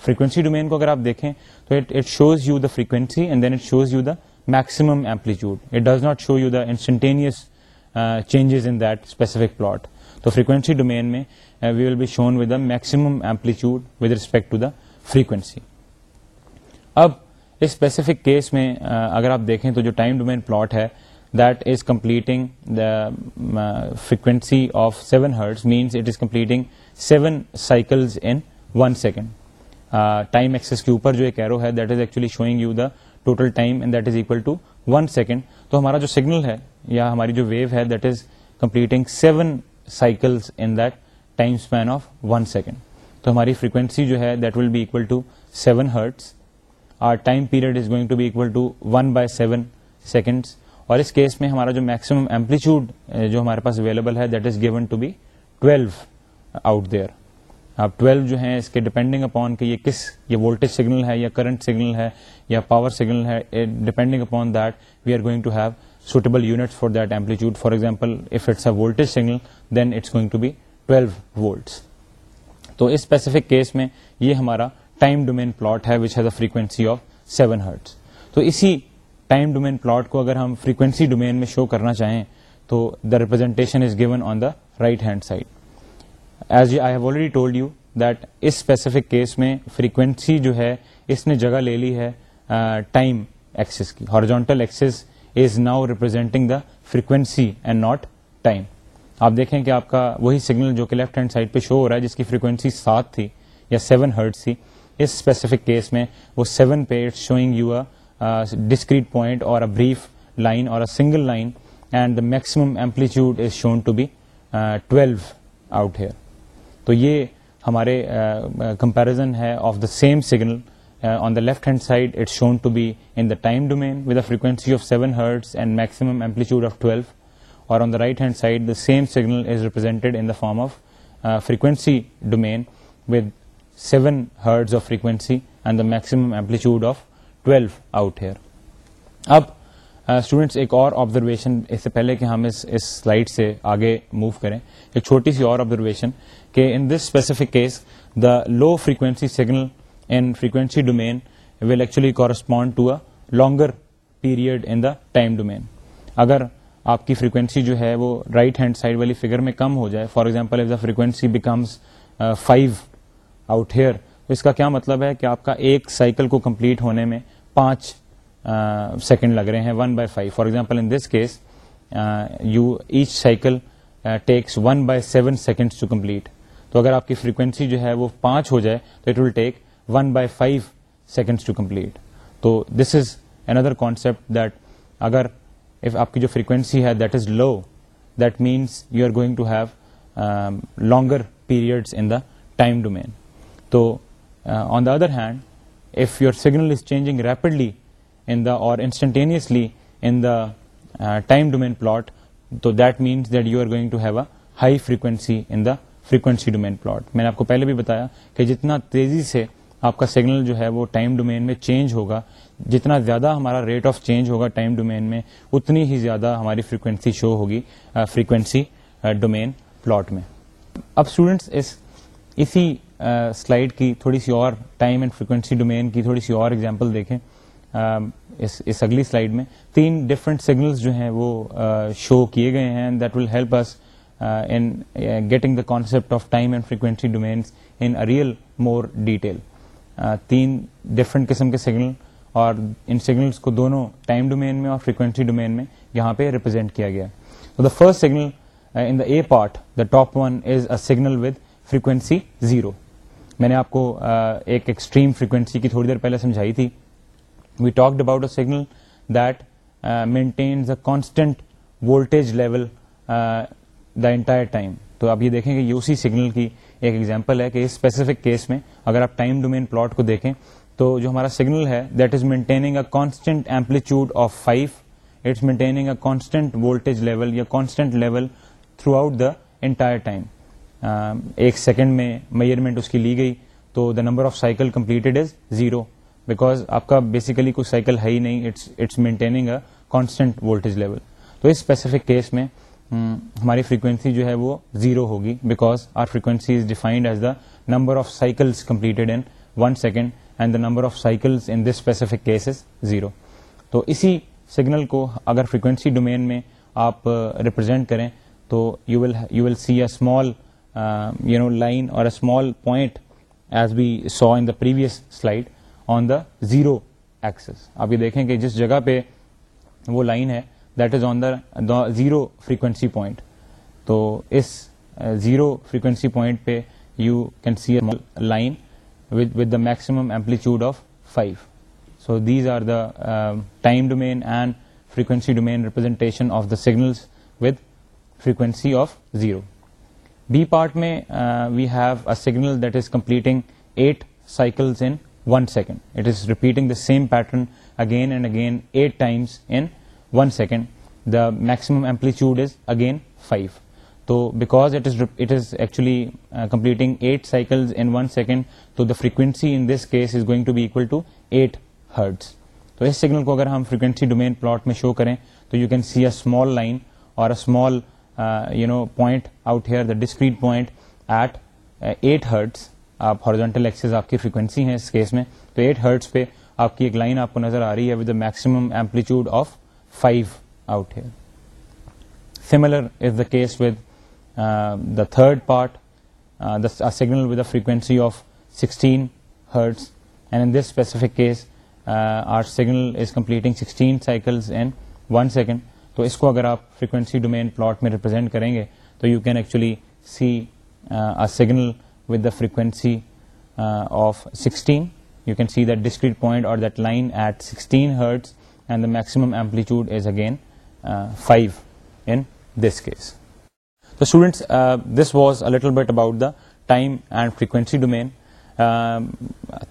frequency domain کو اگر آپ دیکھیں تو it shows you the frequency and then it shows you the maximum amplitude it does not show you the instantaneous changes in that specific plot تو فریکوینسی ڈومین میں we will be shown with the maximum amplitude with respect to the frequency اب اس اسپیسیفک کیس میں uh, اگر آپ دیکھیں تو جو ٹائم ڈومین پلاٹ ہے that is completing frequency of seven hertz means it is completing seven cycles in one second time axis کے اوپر جو ایک ایرو ہے that is actually showing you the total time and that is equal to one second تو ہمارا جو سگنل ہے یا ہماری جو ویو ہے that is completing seven cycles in that time span of one second تو ہماری فریکوینسی جو ہے that will be to seven hertz our time period is going to be equal to one by seven seconds اور اس کیس میں ہمارا جو میکسمم ایمپلیچیوڈ جو ہمارے پاس اویلیبل ہے that is given to be twelve out there آپ 12 جو ہیں اس کے ڈیپینڈنگ اپون کہ یہ کس یہ وولٹیج سگنل ہے یا کرنٹ سگنل ہے یا پاور سگنل ہے depending upon that we are going to have suitable units for that amplitude for example if it's a voltage signal then it's going to be twelve volts تو اس اسپیسیفک کیس میں یہ ہمارا ٹائم ڈومین پلاٹ ہے which has a frequency of seven hertz تو اسی ٹائم ڈومین پلاٹ کو اگر ہم فریکوینسی ڈومین میں شو کرنا چاہیں تو the representation is given on the right hand side as I have already told you that اس اسپیسیفک کیس میں فریکوینسی جو ہے اس نے جگہ لے لی ہے ٹائم ایکسس کی horizontal axis is now representing the frequency and not time آپ دیکھیں کہ آپ کا وہی سگنل جو کہ لیفٹ ہینڈ سائڈ پہ شو ہو رہا ہے جس کی فریکوینسی سات تھی یا سیون ہرٹس تھی اس اسپیسیفک کیس میں وہ سیون پہ it's showing you a discrete point اور اے بریف لائن اور a single line and the maximum amplitude is shown to be twelve out here تو یہ ہمارے کمپیرزن ہے of the same signal on the left hand side it shown to be in the time domain domain frequency of seven hertz and maximum amplitude of twelve اور on the right hand side the same signal is represented in the form of frequency domain with seven hertz of frequency and the maximum amplitude of twelve out here اب اسٹوڈینٹس ایک اور آبزرویشن اس سے پہلے کہ ہم اس سلائڈ سے آگے موو کریں ایک چھوٹی سی اور آبزرویشن کہ in this specific case the low frequency signal and frequency domain will actually correspond to a longer period in the time domain اگر آپ کی فریکوینسی جو ہے وہ رائٹ ہینڈ سائڈ والی فگر میں کم ہو جائے for example if the frequency becomes five out here اس کا کیا مطلب ہے کہ آپ کا ایک سائیکل کو کمپلیٹ ہونے میں پانچ سیکنڈ uh, لگ رہے ہیں one by five for example in this case you each cycle takes one by seven seconds to complete تو اگر آپ کی فریکوینسی جو ہے وہ پانچ ہو جائے تو it will take one by five seconds to complete تو this is N other that اگر آپ کی جو فریکوینسی ہے that is low that means you are going to have longer periods in the time domain تو on the other hand if your signal is changing rapidly in the اور instantaneously in the time domain plot تو that means that you are going to have a high frequency in the frequency domain plot میں نے آپ کو پہلے بھی بتایا کہ جتنا تیزی سے آپ کا سگنل جو ہے وہ ٹائم ڈومین میں چینج ہوگا جتنا زیادہ ہمارا ریٹ آف چینج ہوگا ٹائم ڈومین میں اتنی ہی زیادہ ہماری فریکوینسی شو ہوگی فریکوینسی ڈومین پلاٹ میں اب اسٹوڈینٹس اس اسی سلائڈ کی تھوڑی سی اور ٹائم اینڈ فریکوینسی ڈومین کی تھوڑی سی اور ایگزامپل دیکھیں اس اگلی سلائڈ میں تین ڈفرنٹ سگنلز جو ہیں وہ شو کیے گئے ہیں that will help us in getting the concept of time and frequency domains in real more detail تین ڈفرنٹ قسم کے سگنل اور ان سگنلس کو دونوں ٹائم ڈومین میں اور فریکوینسی ڈومین میں یہاں پہ ریپرزینٹ کیا گیا تو the first signal in the a part the top one is a signal with frequency zero میں نے آپ کو uh, ایک ایکسٹریم فریکوینسی کی تھوڑی دیر پہلے سمجھائی تھی we talked about a signal that maintains a constant voltage level the entire time تو آپ یہ دیکھیں کہ یو سی سگنل کی ایک ایگزامپل ہے کہ اس اسپیسیفک کیس میں اگر آپ ٹائم ڈومین پلاٹ کو دیکھیں تو جو ہمارا سگنل ہے that is maintaining a constant amplitude of five it's maintaining a constant voltage level یا constant level throughout the entire time ایک سیکنڈ میں میئرمنٹ اس کی لی گئی تو the number of cycle completed is zero because آپ کا بیسیکلی کوئی سائیکل ہے ہی نہیں it's maintaining a constant voltage level تو اس اسپیسیفک کیس میں ہماری فریکوینسی جو ہے وہ زیرو ہوگی because our frequency is defined as the number of cycles completed in one second and the number of cycles in this specific case is zero تو اسی سگنل کو اگر فریکوینسی ڈومین میں آپ ریپرزینٹ کریں تو you will you will see a small you know line اور a small point as be saw in the previous slide on the zero axis آپ یہ دیکھیں کہ جس جگہ پہ وہ لائن ہے that is on the zero frequency point تو اس زیرو فریکوینسی پوائنٹ پہ you can see line with the maximum amplitude of five so these are the time domain and frequency domain representation of the signals with frequency of zero B part میں we have a signal that is completing eight cycles in one second it is repeating the same pattern again and again eight times in one second the maximum amplitude is again five تو because it is actually completing eight second تو the frequency in this case is going to be to eight hertz تو اس سگنل کو اگر ہم فریکوینسی ڈومین پلاٹ میں شو کریں تو you can see a small line اور a small you know point out here the discrete point at eight hertz آپ ایکسز آپ کی فریکوینسی ہیں اس کیس میں تو ایٹ ہرٹس پہ آپ کی ایک لائن آپ کو نظر آ رہی ہے with the maximum amplitude of five out similar is the case with the third part signal frequency of sixteen hertz and this specific case our signal cycles and one second تو اس کو اگر آپ فریکوینسی ڈومین پلاٹ میں ریپرزینٹ کریں گے تو you can actually see signal with the frequency of sixteen you can see that discrete point اور that line at sixteen hertz and the maximum amplitude is again five in this case تو students this was little bit about the time and frequency domain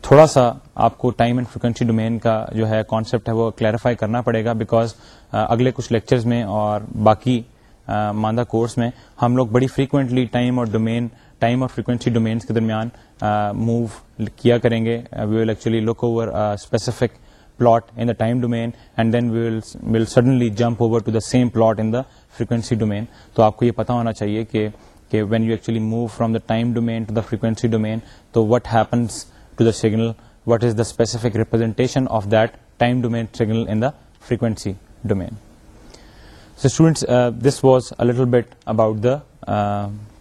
تھوڑا سا آپ کو ٹائم اینڈ فریکوینسی ڈومین کا جو ہے کانسیپٹ ہے وہ کلیریفائی کرنا پڑے گا بیکاز اگلے کچھ لیکچرز میں اور باقی ماندہ کورس میں ہم لوگ بڑی فریکوینٹلی ٹائم اور ڈومین ٹائم اور فریکوینسی ڈومینس کے درمیان موو کیا کریں گے we will actually look over specific plot in the time domain and then we will will suddenly jump over to the same plot in the frequency domain تو آپ کو یہ پتا ہونا چاہیے کہ when you actually move from the time domain frequency domain تو what happen signal what is the specific representation of that time domain signal in the frequency domain so students this was little bit about the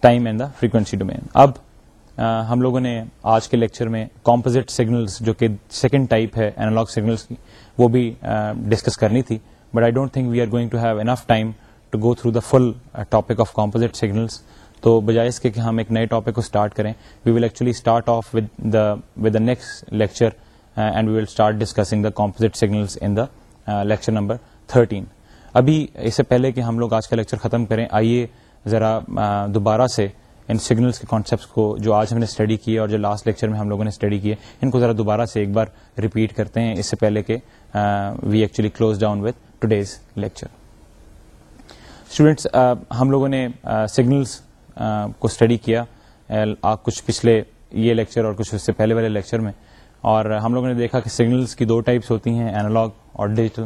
time and the frequency domain اب ہم لوگوں نے آج کے لیکچر میں کمپوزٹ سگنلس جو کہ سیکنڈ ٹائپ ہے اینالاگ سگنلس کی وہ بھی ڈسکس کرنی تھی but I don't think we are going to have enough time to go through the full topic of composite signals تو بجائے اس کے کہ ہم ایک نئے ٹاپک کو اسٹارٹ کریں we will actually start off with the next lecture and we will start discussing the composite signals in the lecture number thirteen ابھی اس سے پہلے کہ ہم لوگ آج کا لیکچر ختم کریں آئیے ذرا دوبارہ سے ان سگنلس کے کانسیپٹس کو جو آج ہم نے اسٹڈی کیے اور جو لاسٹ لیکچر میں ہم لوگوں نے اسٹڈی کیے ان کو ذرا دوبارہ سے ایک بار ریپیٹ کرتے ہیں اس سے پہلے کہ we actually close down with today's lecture students ہم لوگوں نے سگنلس کو اسٹڈی کیا کچھ پچھلے یہ لیکچر اور کچھ اس سے پہلے والے لیکچر میں اور ہم لوگوں نے دیکھا کہ سگنلس کی دو ٹائپس ہوتی ہیں اینالاگ اور ڈیجیٹل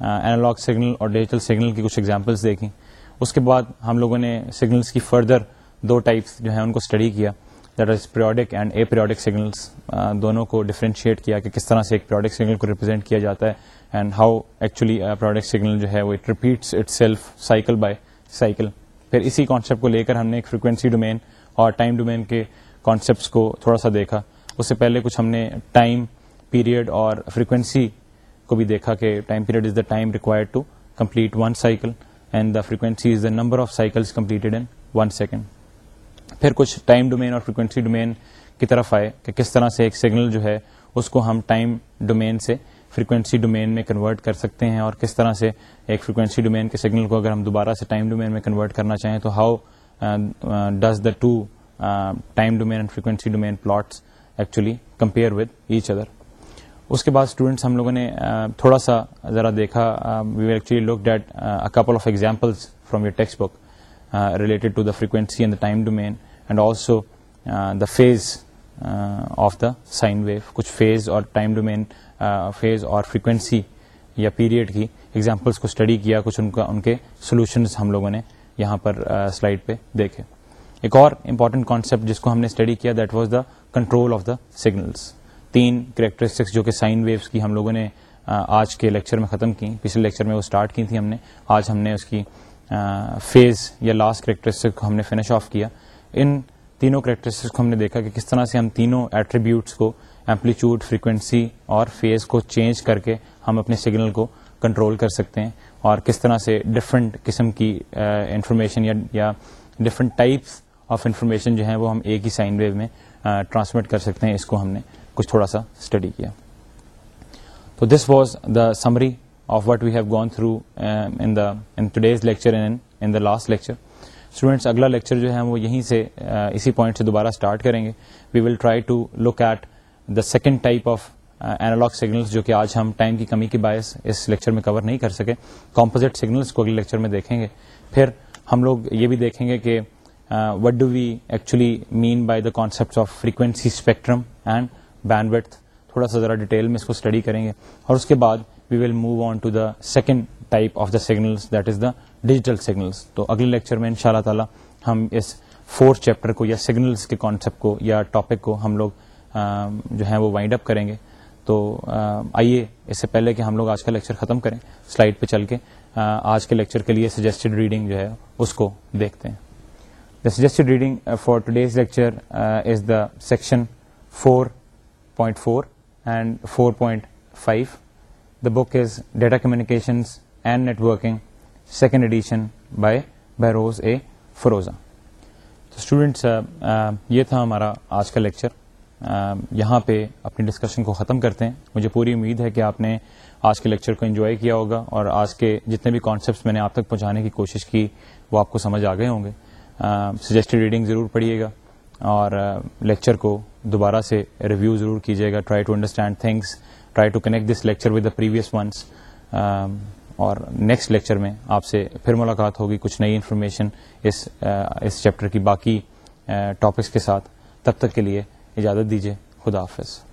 اینالاگ سگنل اور ڈیجیٹل سگنل کی کچھ ایگزامپلس دیکھیں اس کے بعد ہم لوگوں نے سگنلس کی فردر دو ٹائپس جو ہیں ان کو اسٹڈی کیا that is periodic and aperiodic signals دونوں کو ڈفرینشیٹ کیا کہ کس طرح سے ایک پیریوڈک سگنل کو ریپرزینٹ کیا جاتا ہے and how actually product signal جو ہے وہ it repeats itself cycle by cycle پھر اسی کانسیپٹ کو لے کر ہم نے ایک فریکوینسی ڈومین اور ٹائم ڈومین کے کانسیپٹس کو تھوڑا سا دیکھا اس سے پہلے کچھ ہم نے ٹائم پیریڈ اور فریکوینسی کو بھی دیکھا کہ time period is the time required to complete one cycle and the frequency is the number of cycles completed in one second پھر کچھ ٹائم ڈومین اور فریکوینسی ڈومین کی طرف آئے کہ کس طرح سے ایک سگنل جو ہے اس کو ہم ٹائم ڈومین سے فریکوینسی ڈومین میں کنورٹ کر سکتے ہیں اور کس طرح سے ایک فریکوینسی ڈومین کے سگنل کو اگر ہم دوبارہ سے ٹائم ڈومین میں کنورٹ کرنا چاہیں تو how does the two time domain and frequency domain plots actually compare with each other اس کے بعد اسٹوڈنٹس ہم لوگوں نے uh, تھوڑا سا ذرا دیکھا we will actually look that a couple of examples from your textbook related to the frequency and the time domain and also the phase of the sine wave کچھ فیز اور ٹائم ڈومین فیز اور فریکوینسی یا پیریڈ کی ایگزامپلس کو اسٹڈی کیا کچھ ان کا ان کے سولوشنز ہم لوگوں نے یہاں پر سلائڈ uh, پہ دیکھے ایک اور امپورٹنٹ کانسیپٹ جس کو ہم نے اسٹڈی کیا that was the control of the signals تین کریکٹرسٹکس جو کہ سائن ویوس کی ہم لوگوں نے uh, آج کے لیکچر میں ختم کی پچھلے لیکچر میں وہ اسٹارٹ کی تھی ہم نے آج ہم نے اس کی فیز یا لاسٹ کریکٹرسٹک کو ہم نے فنش آف کیا ان تینوں کریکٹرسٹک کو ہم نے دیکھا کہ کس طرح سے ہم تینوں ایٹریبیوٹس کو ایمپلیچیوڈ فریکوینسی اور فیز کو چینج کر کے ہم اپنے سگنل کو کنٹرول کر سکتے ہیں اور کس طرح سے ڈفرینٹ قسم کی انفارمیشن یا ڈفرینٹ ٹائپس آف انفارمیشن جو ہیں وہ ہم ایک ہی سائن ویو میں ٹرانسمٹ کر سکتے ہیں اس کو ہم نے کچھ تھوڑا سا اسٹڈی کیا تو this was the summary of what we have gone through in the in today's lecture last lecture students اگلا لیکچر جو ہے وہ یہیں سے uh, اسی پوائنٹ سے دوبارہ اسٹارٹ کریں گے we will try to look at the second type of analog signals جو کہ آج ہم ٹائم کی کمی کے باعث اس لیچر میں کور نہیں کر سکے کمپوزٹ سگنلس کو اگلے لیکچر میں دیکھیں گے پھر ہم لوگ یہ بھی دیکھیں گے کہ what do we actually mean by the concept of frequency spectrum and band Wade تھوڑا سا ذرا ڈیٹیل میں اس کو اسٹڈی کریں گے اور اس کے بعد we will move on to the second type of the signals that is the digital signals تو اگلے لیکچر میں ان شاء اللہ تعالیٰ ہم اس فورتھ چیپٹر کو یا سگنلس کے کانسیپٹ کو یا ٹاپک کو ہم لوگ جو ہیں وہ وائنڈ اپ کریں گے تو آئیے اس سے پہلے کہ ہم لوگ آج کا لیکچر ختم کریں سلائڈ پہ چل کے آج کے لیکچر کے لیے سجیسٹڈ ریڈنگ جو ہے اس کو دیکھتے ہیں the suggested reading for today's lecture is the section four point four and four point five book is data Communications and networking second edition by Behrouz A Forouzan تو students, یہ تھا ہمارا آج کا لیکچر یہاں پہ اپنی ڈسکشن کو ختم کرتے ہیں مجھے پوری امید ہے کہ آپ نے آج کے لیکچر کو انجوائے کیا ہوگا اور آج کے جتنے بھی کانسیپٹس میں نے آپ تک پہنچانے کی کوشش کی وہ آپ کو سمجھ آ گئے ہوں گے سجیسٹڈ ریڈنگ ضرور پڑھیے گا اور لیکچر کو دوبارہ سے ریویو ضرور کیجیے گا try to understand things try to connect this lecture with the previous ones اور نیکسٹ لیکچر میں آپ سے پھر ملاقات ہوگی کچھ نئی انفارمیشن اس چیپٹر uh, کی باقی ٹاپکس uh, کے ساتھ تب تک کے لیے اجازت دیجیے خدا حافظ